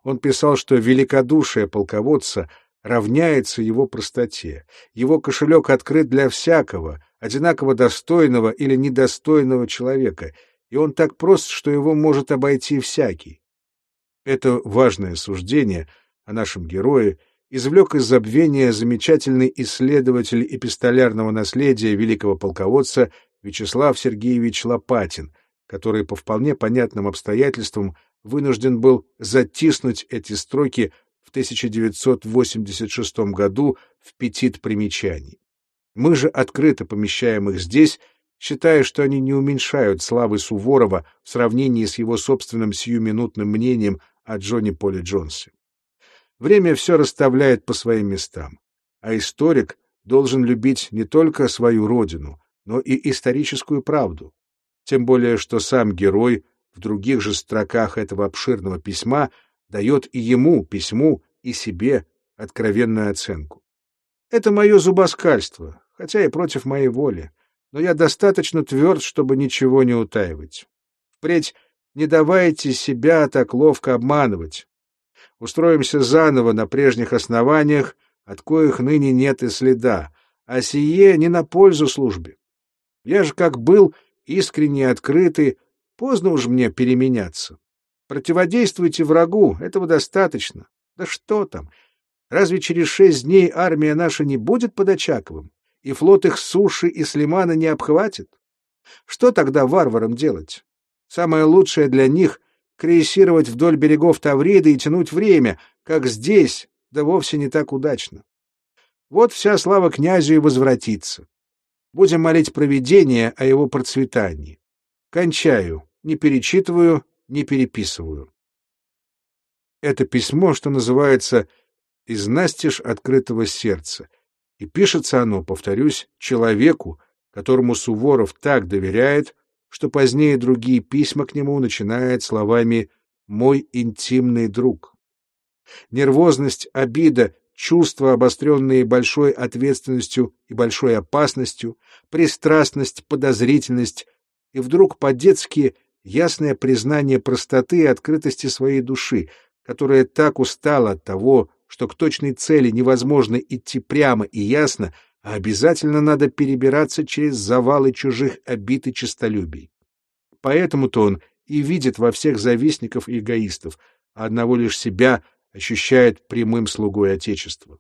Он писал, что великодушие полководца равняется его простоте. Его кошелек открыт для всякого, одинаково достойного или недостойного человека, и он так прост, что его может обойти всякий. Это важное суждение о нашем герое извлек из забвения замечательный исследователь эпистолярного наследия великого полководца Вячеслав Сергеевич Лопатин, который по вполне понятным обстоятельствам вынужден был затиснуть эти строки в 1986 году в петит примечаний. Мы же открыто помещаем их здесь, считая, что они не уменьшают славы Суворова в сравнении с его собственным сиюминутным мнением о Джонни Поле Джонсе. Время все расставляет по своим местам, а историк должен любить не только свою родину, но и историческую правду. Тем более, что сам герой в других же строках этого обширного письма дает и ему, письму, и себе откровенную оценку. Это мое зубоскальство, хотя и против моей воли, но я достаточно тверд, чтобы ничего не утаивать. Впредь не давайте себя так ловко обманывать. Устроимся заново на прежних основаниях, от коих ныне нет и следа, а сие не на пользу службе. Я же как был искренне открытый, Поздно уж мне переменяться. Противодействуйте врагу, этого достаточно. Да что там? Разве через шесть дней армия наша не будет под Очаковым, и флот их суши и Слимана не обхватит? Что тогда варварам делать? Самое лучшее для них — крейсировать вдоль берегов Тавриды и тянуть время, как здесь, да вовсе не так удачно. Вот вся слава князю и возвратится. Будем молить провидение о его процветании. Кончаю не перечитываю, не переписываю. Это письмо, что называется «Из настежь открытого сердца», и пишется оно, повторюсь, человеку, которому Суворов так доверяет, что позднее другие письма к нему начинают словами «мой интимный друг». Нервозность, обида, чувства, обостренные большой ответственностью и большой опасностью, пристрастность, подозрительность, и вдруг по-детски ясное признание простоты и открытости своей души, которая так устала от того, что к точной цели невозможно идти прямо и ясно, а обязательно надо перебираться через завалы чужих обид и честолюбий. Поэтому-то он и видит во всех завистников и эгоистов, а одного лишь себя ощущает прямым слугой Отечества.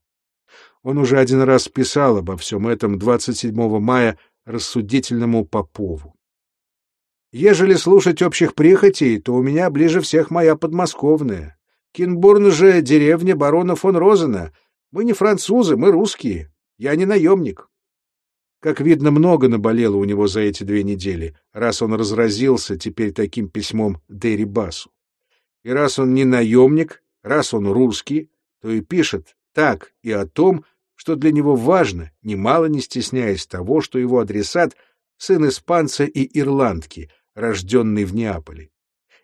Он уже один раз писал обо всем этом 27 мая рассудительному Попову. Ежели слушать общих прихотей, то у меня ближе всех моя подмосковная. Кинбурн же деревня барона фон Розена. Мы не французы, мы русские. Я не наемник. Как видно, много наболело у него за эти две недели, раз он разразился теперь таким письмом Дерри Басу. И раз он не наемник, раз он русский, то и пишет так и о том, что для него важно, немало не стесняясь того, что его адресат — сын испанца и ирландки, рожденный в Неаполе.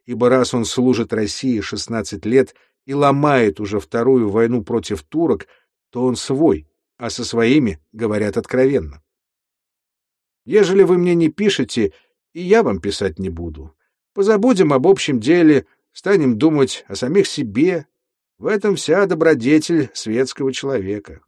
Ибо раз он служит России 16 лет и ломает уже вторую войну против турок, то он свой, а со своими говорят откровенно. Ежели вы мне не пишете, и я вам писать не буду. Позабудем об общем деле, станем думать о самих себе. В этом вся добродетель светского человека.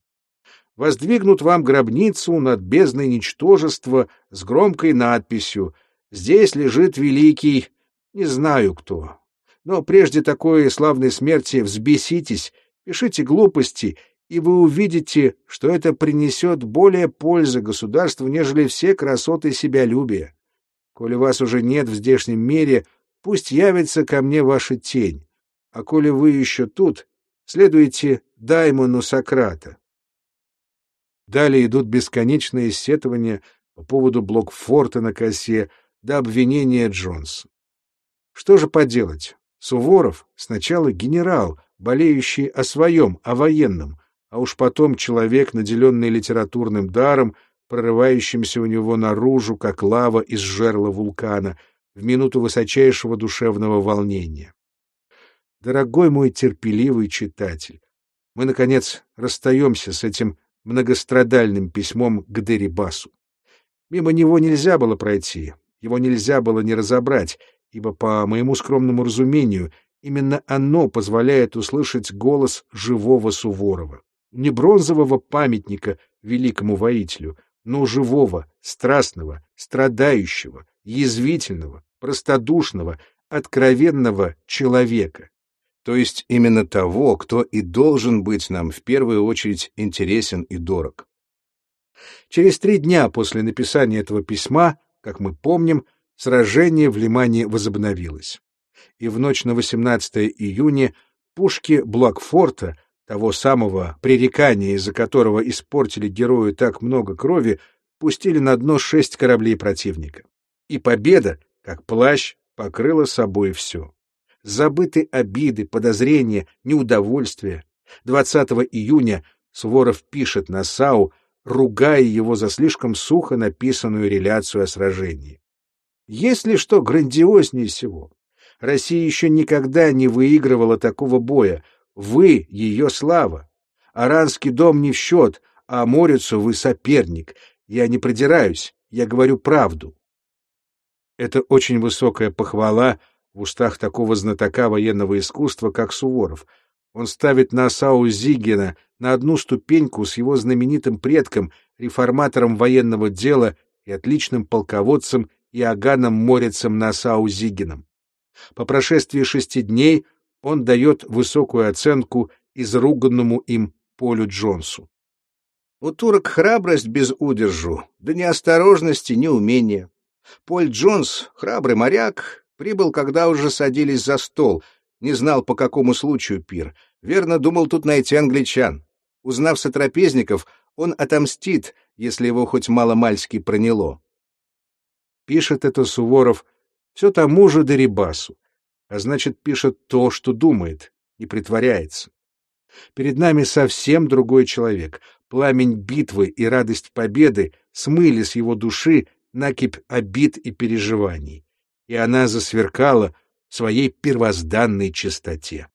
Воздвигнут вам гробницу над бездной ничтожества с громкой надписью «Здесь лежит великий...» Не знаю кто. Но прежде такой славной смерти взбеситесь, пишите глупости и вы увидите, что это принесет более пользы государству, нежели все красоты себялюбия. Коли вас уже нет в здешнем мире, пусть явится ко мне ваша тень, а коли вы еще тут, следуйте даймону Сократа. Далее идут бесконечные сетования по поводу Блокфорта на косе до обвинения Джонса. Что же поделать? Суворов сначала генерал, болеющий о своем, о военном, а уж потом человек, наделенный литературным даром, прорывающимся у него наружу, как лава из жерла вулкана, в минуту высочайшего душевного волнения. Дорогой мой терпеливый читатель, мы, наконец, расстаемся с этим многострадальным письмом к Дерибасу. Мимо него нельзя было пройти, его нельзя было не разобрать, ибо, по моему скромному разумению, именно оно позволяет услышать голос живого Суворова не бронзового памятника великому воителю, но живого, страстного, страдающего, язвительного, простодушного, откровенного человека. То есть именно того, кто и должен быть нам в первую очередь интересен и дорог. Через три дня после написания этого письма, как мы помним, сражение в Лимане возобновилось. И в ночь на 18 июня пушки Блокфорта того самого пререкания, из-за которого испортили герою так много крови, пустили на дно шесть кораблей противника. И победа, как плащ, покрыла собой все. Забыты обиды, подозрения, неудовольствия. 20 июня Суворов пишет на САУ, ругая его за слишком сухо написанную реляцию о сражении. Есть ли что грандиознее всего? Россия еще никогда не выигрывала такого боя, вы — ее слава. Аранский дом не в счет, а Морицу вы соперник. Я не придираюсь, я говорю правду. Это очень высокая похвала в устах такого знатока военного искусства, как Суворов. Он ставит Насау Зигена на одну ступеньку с его знаменитым предком, реформатором военного дела и отличным полководцем Иоганном Морицем Насау Зигеном. По прошествии шести дней он дает высокую оценку изруганному им Полю Джонсу. У турок храбрость без удержу, да неосторожности, ни умения. Поль Джонс, храбрый моряк, прибыл, когда уже садились за стол, не знал, по какому случаю пир. Верно, думал тут найти англичан. Узнав сотрапезников, он отомстит, если его хоть мало-мальски проняло. Пишет это Суворов все тому же Дерибасу а значит, пишет то, что думает, и притворяется. Перед нами совсем другой человек. Пламень битвы и радость победы смыли с его души накипь обид и переживаний, и она засверкала в своей первозданной чистоте.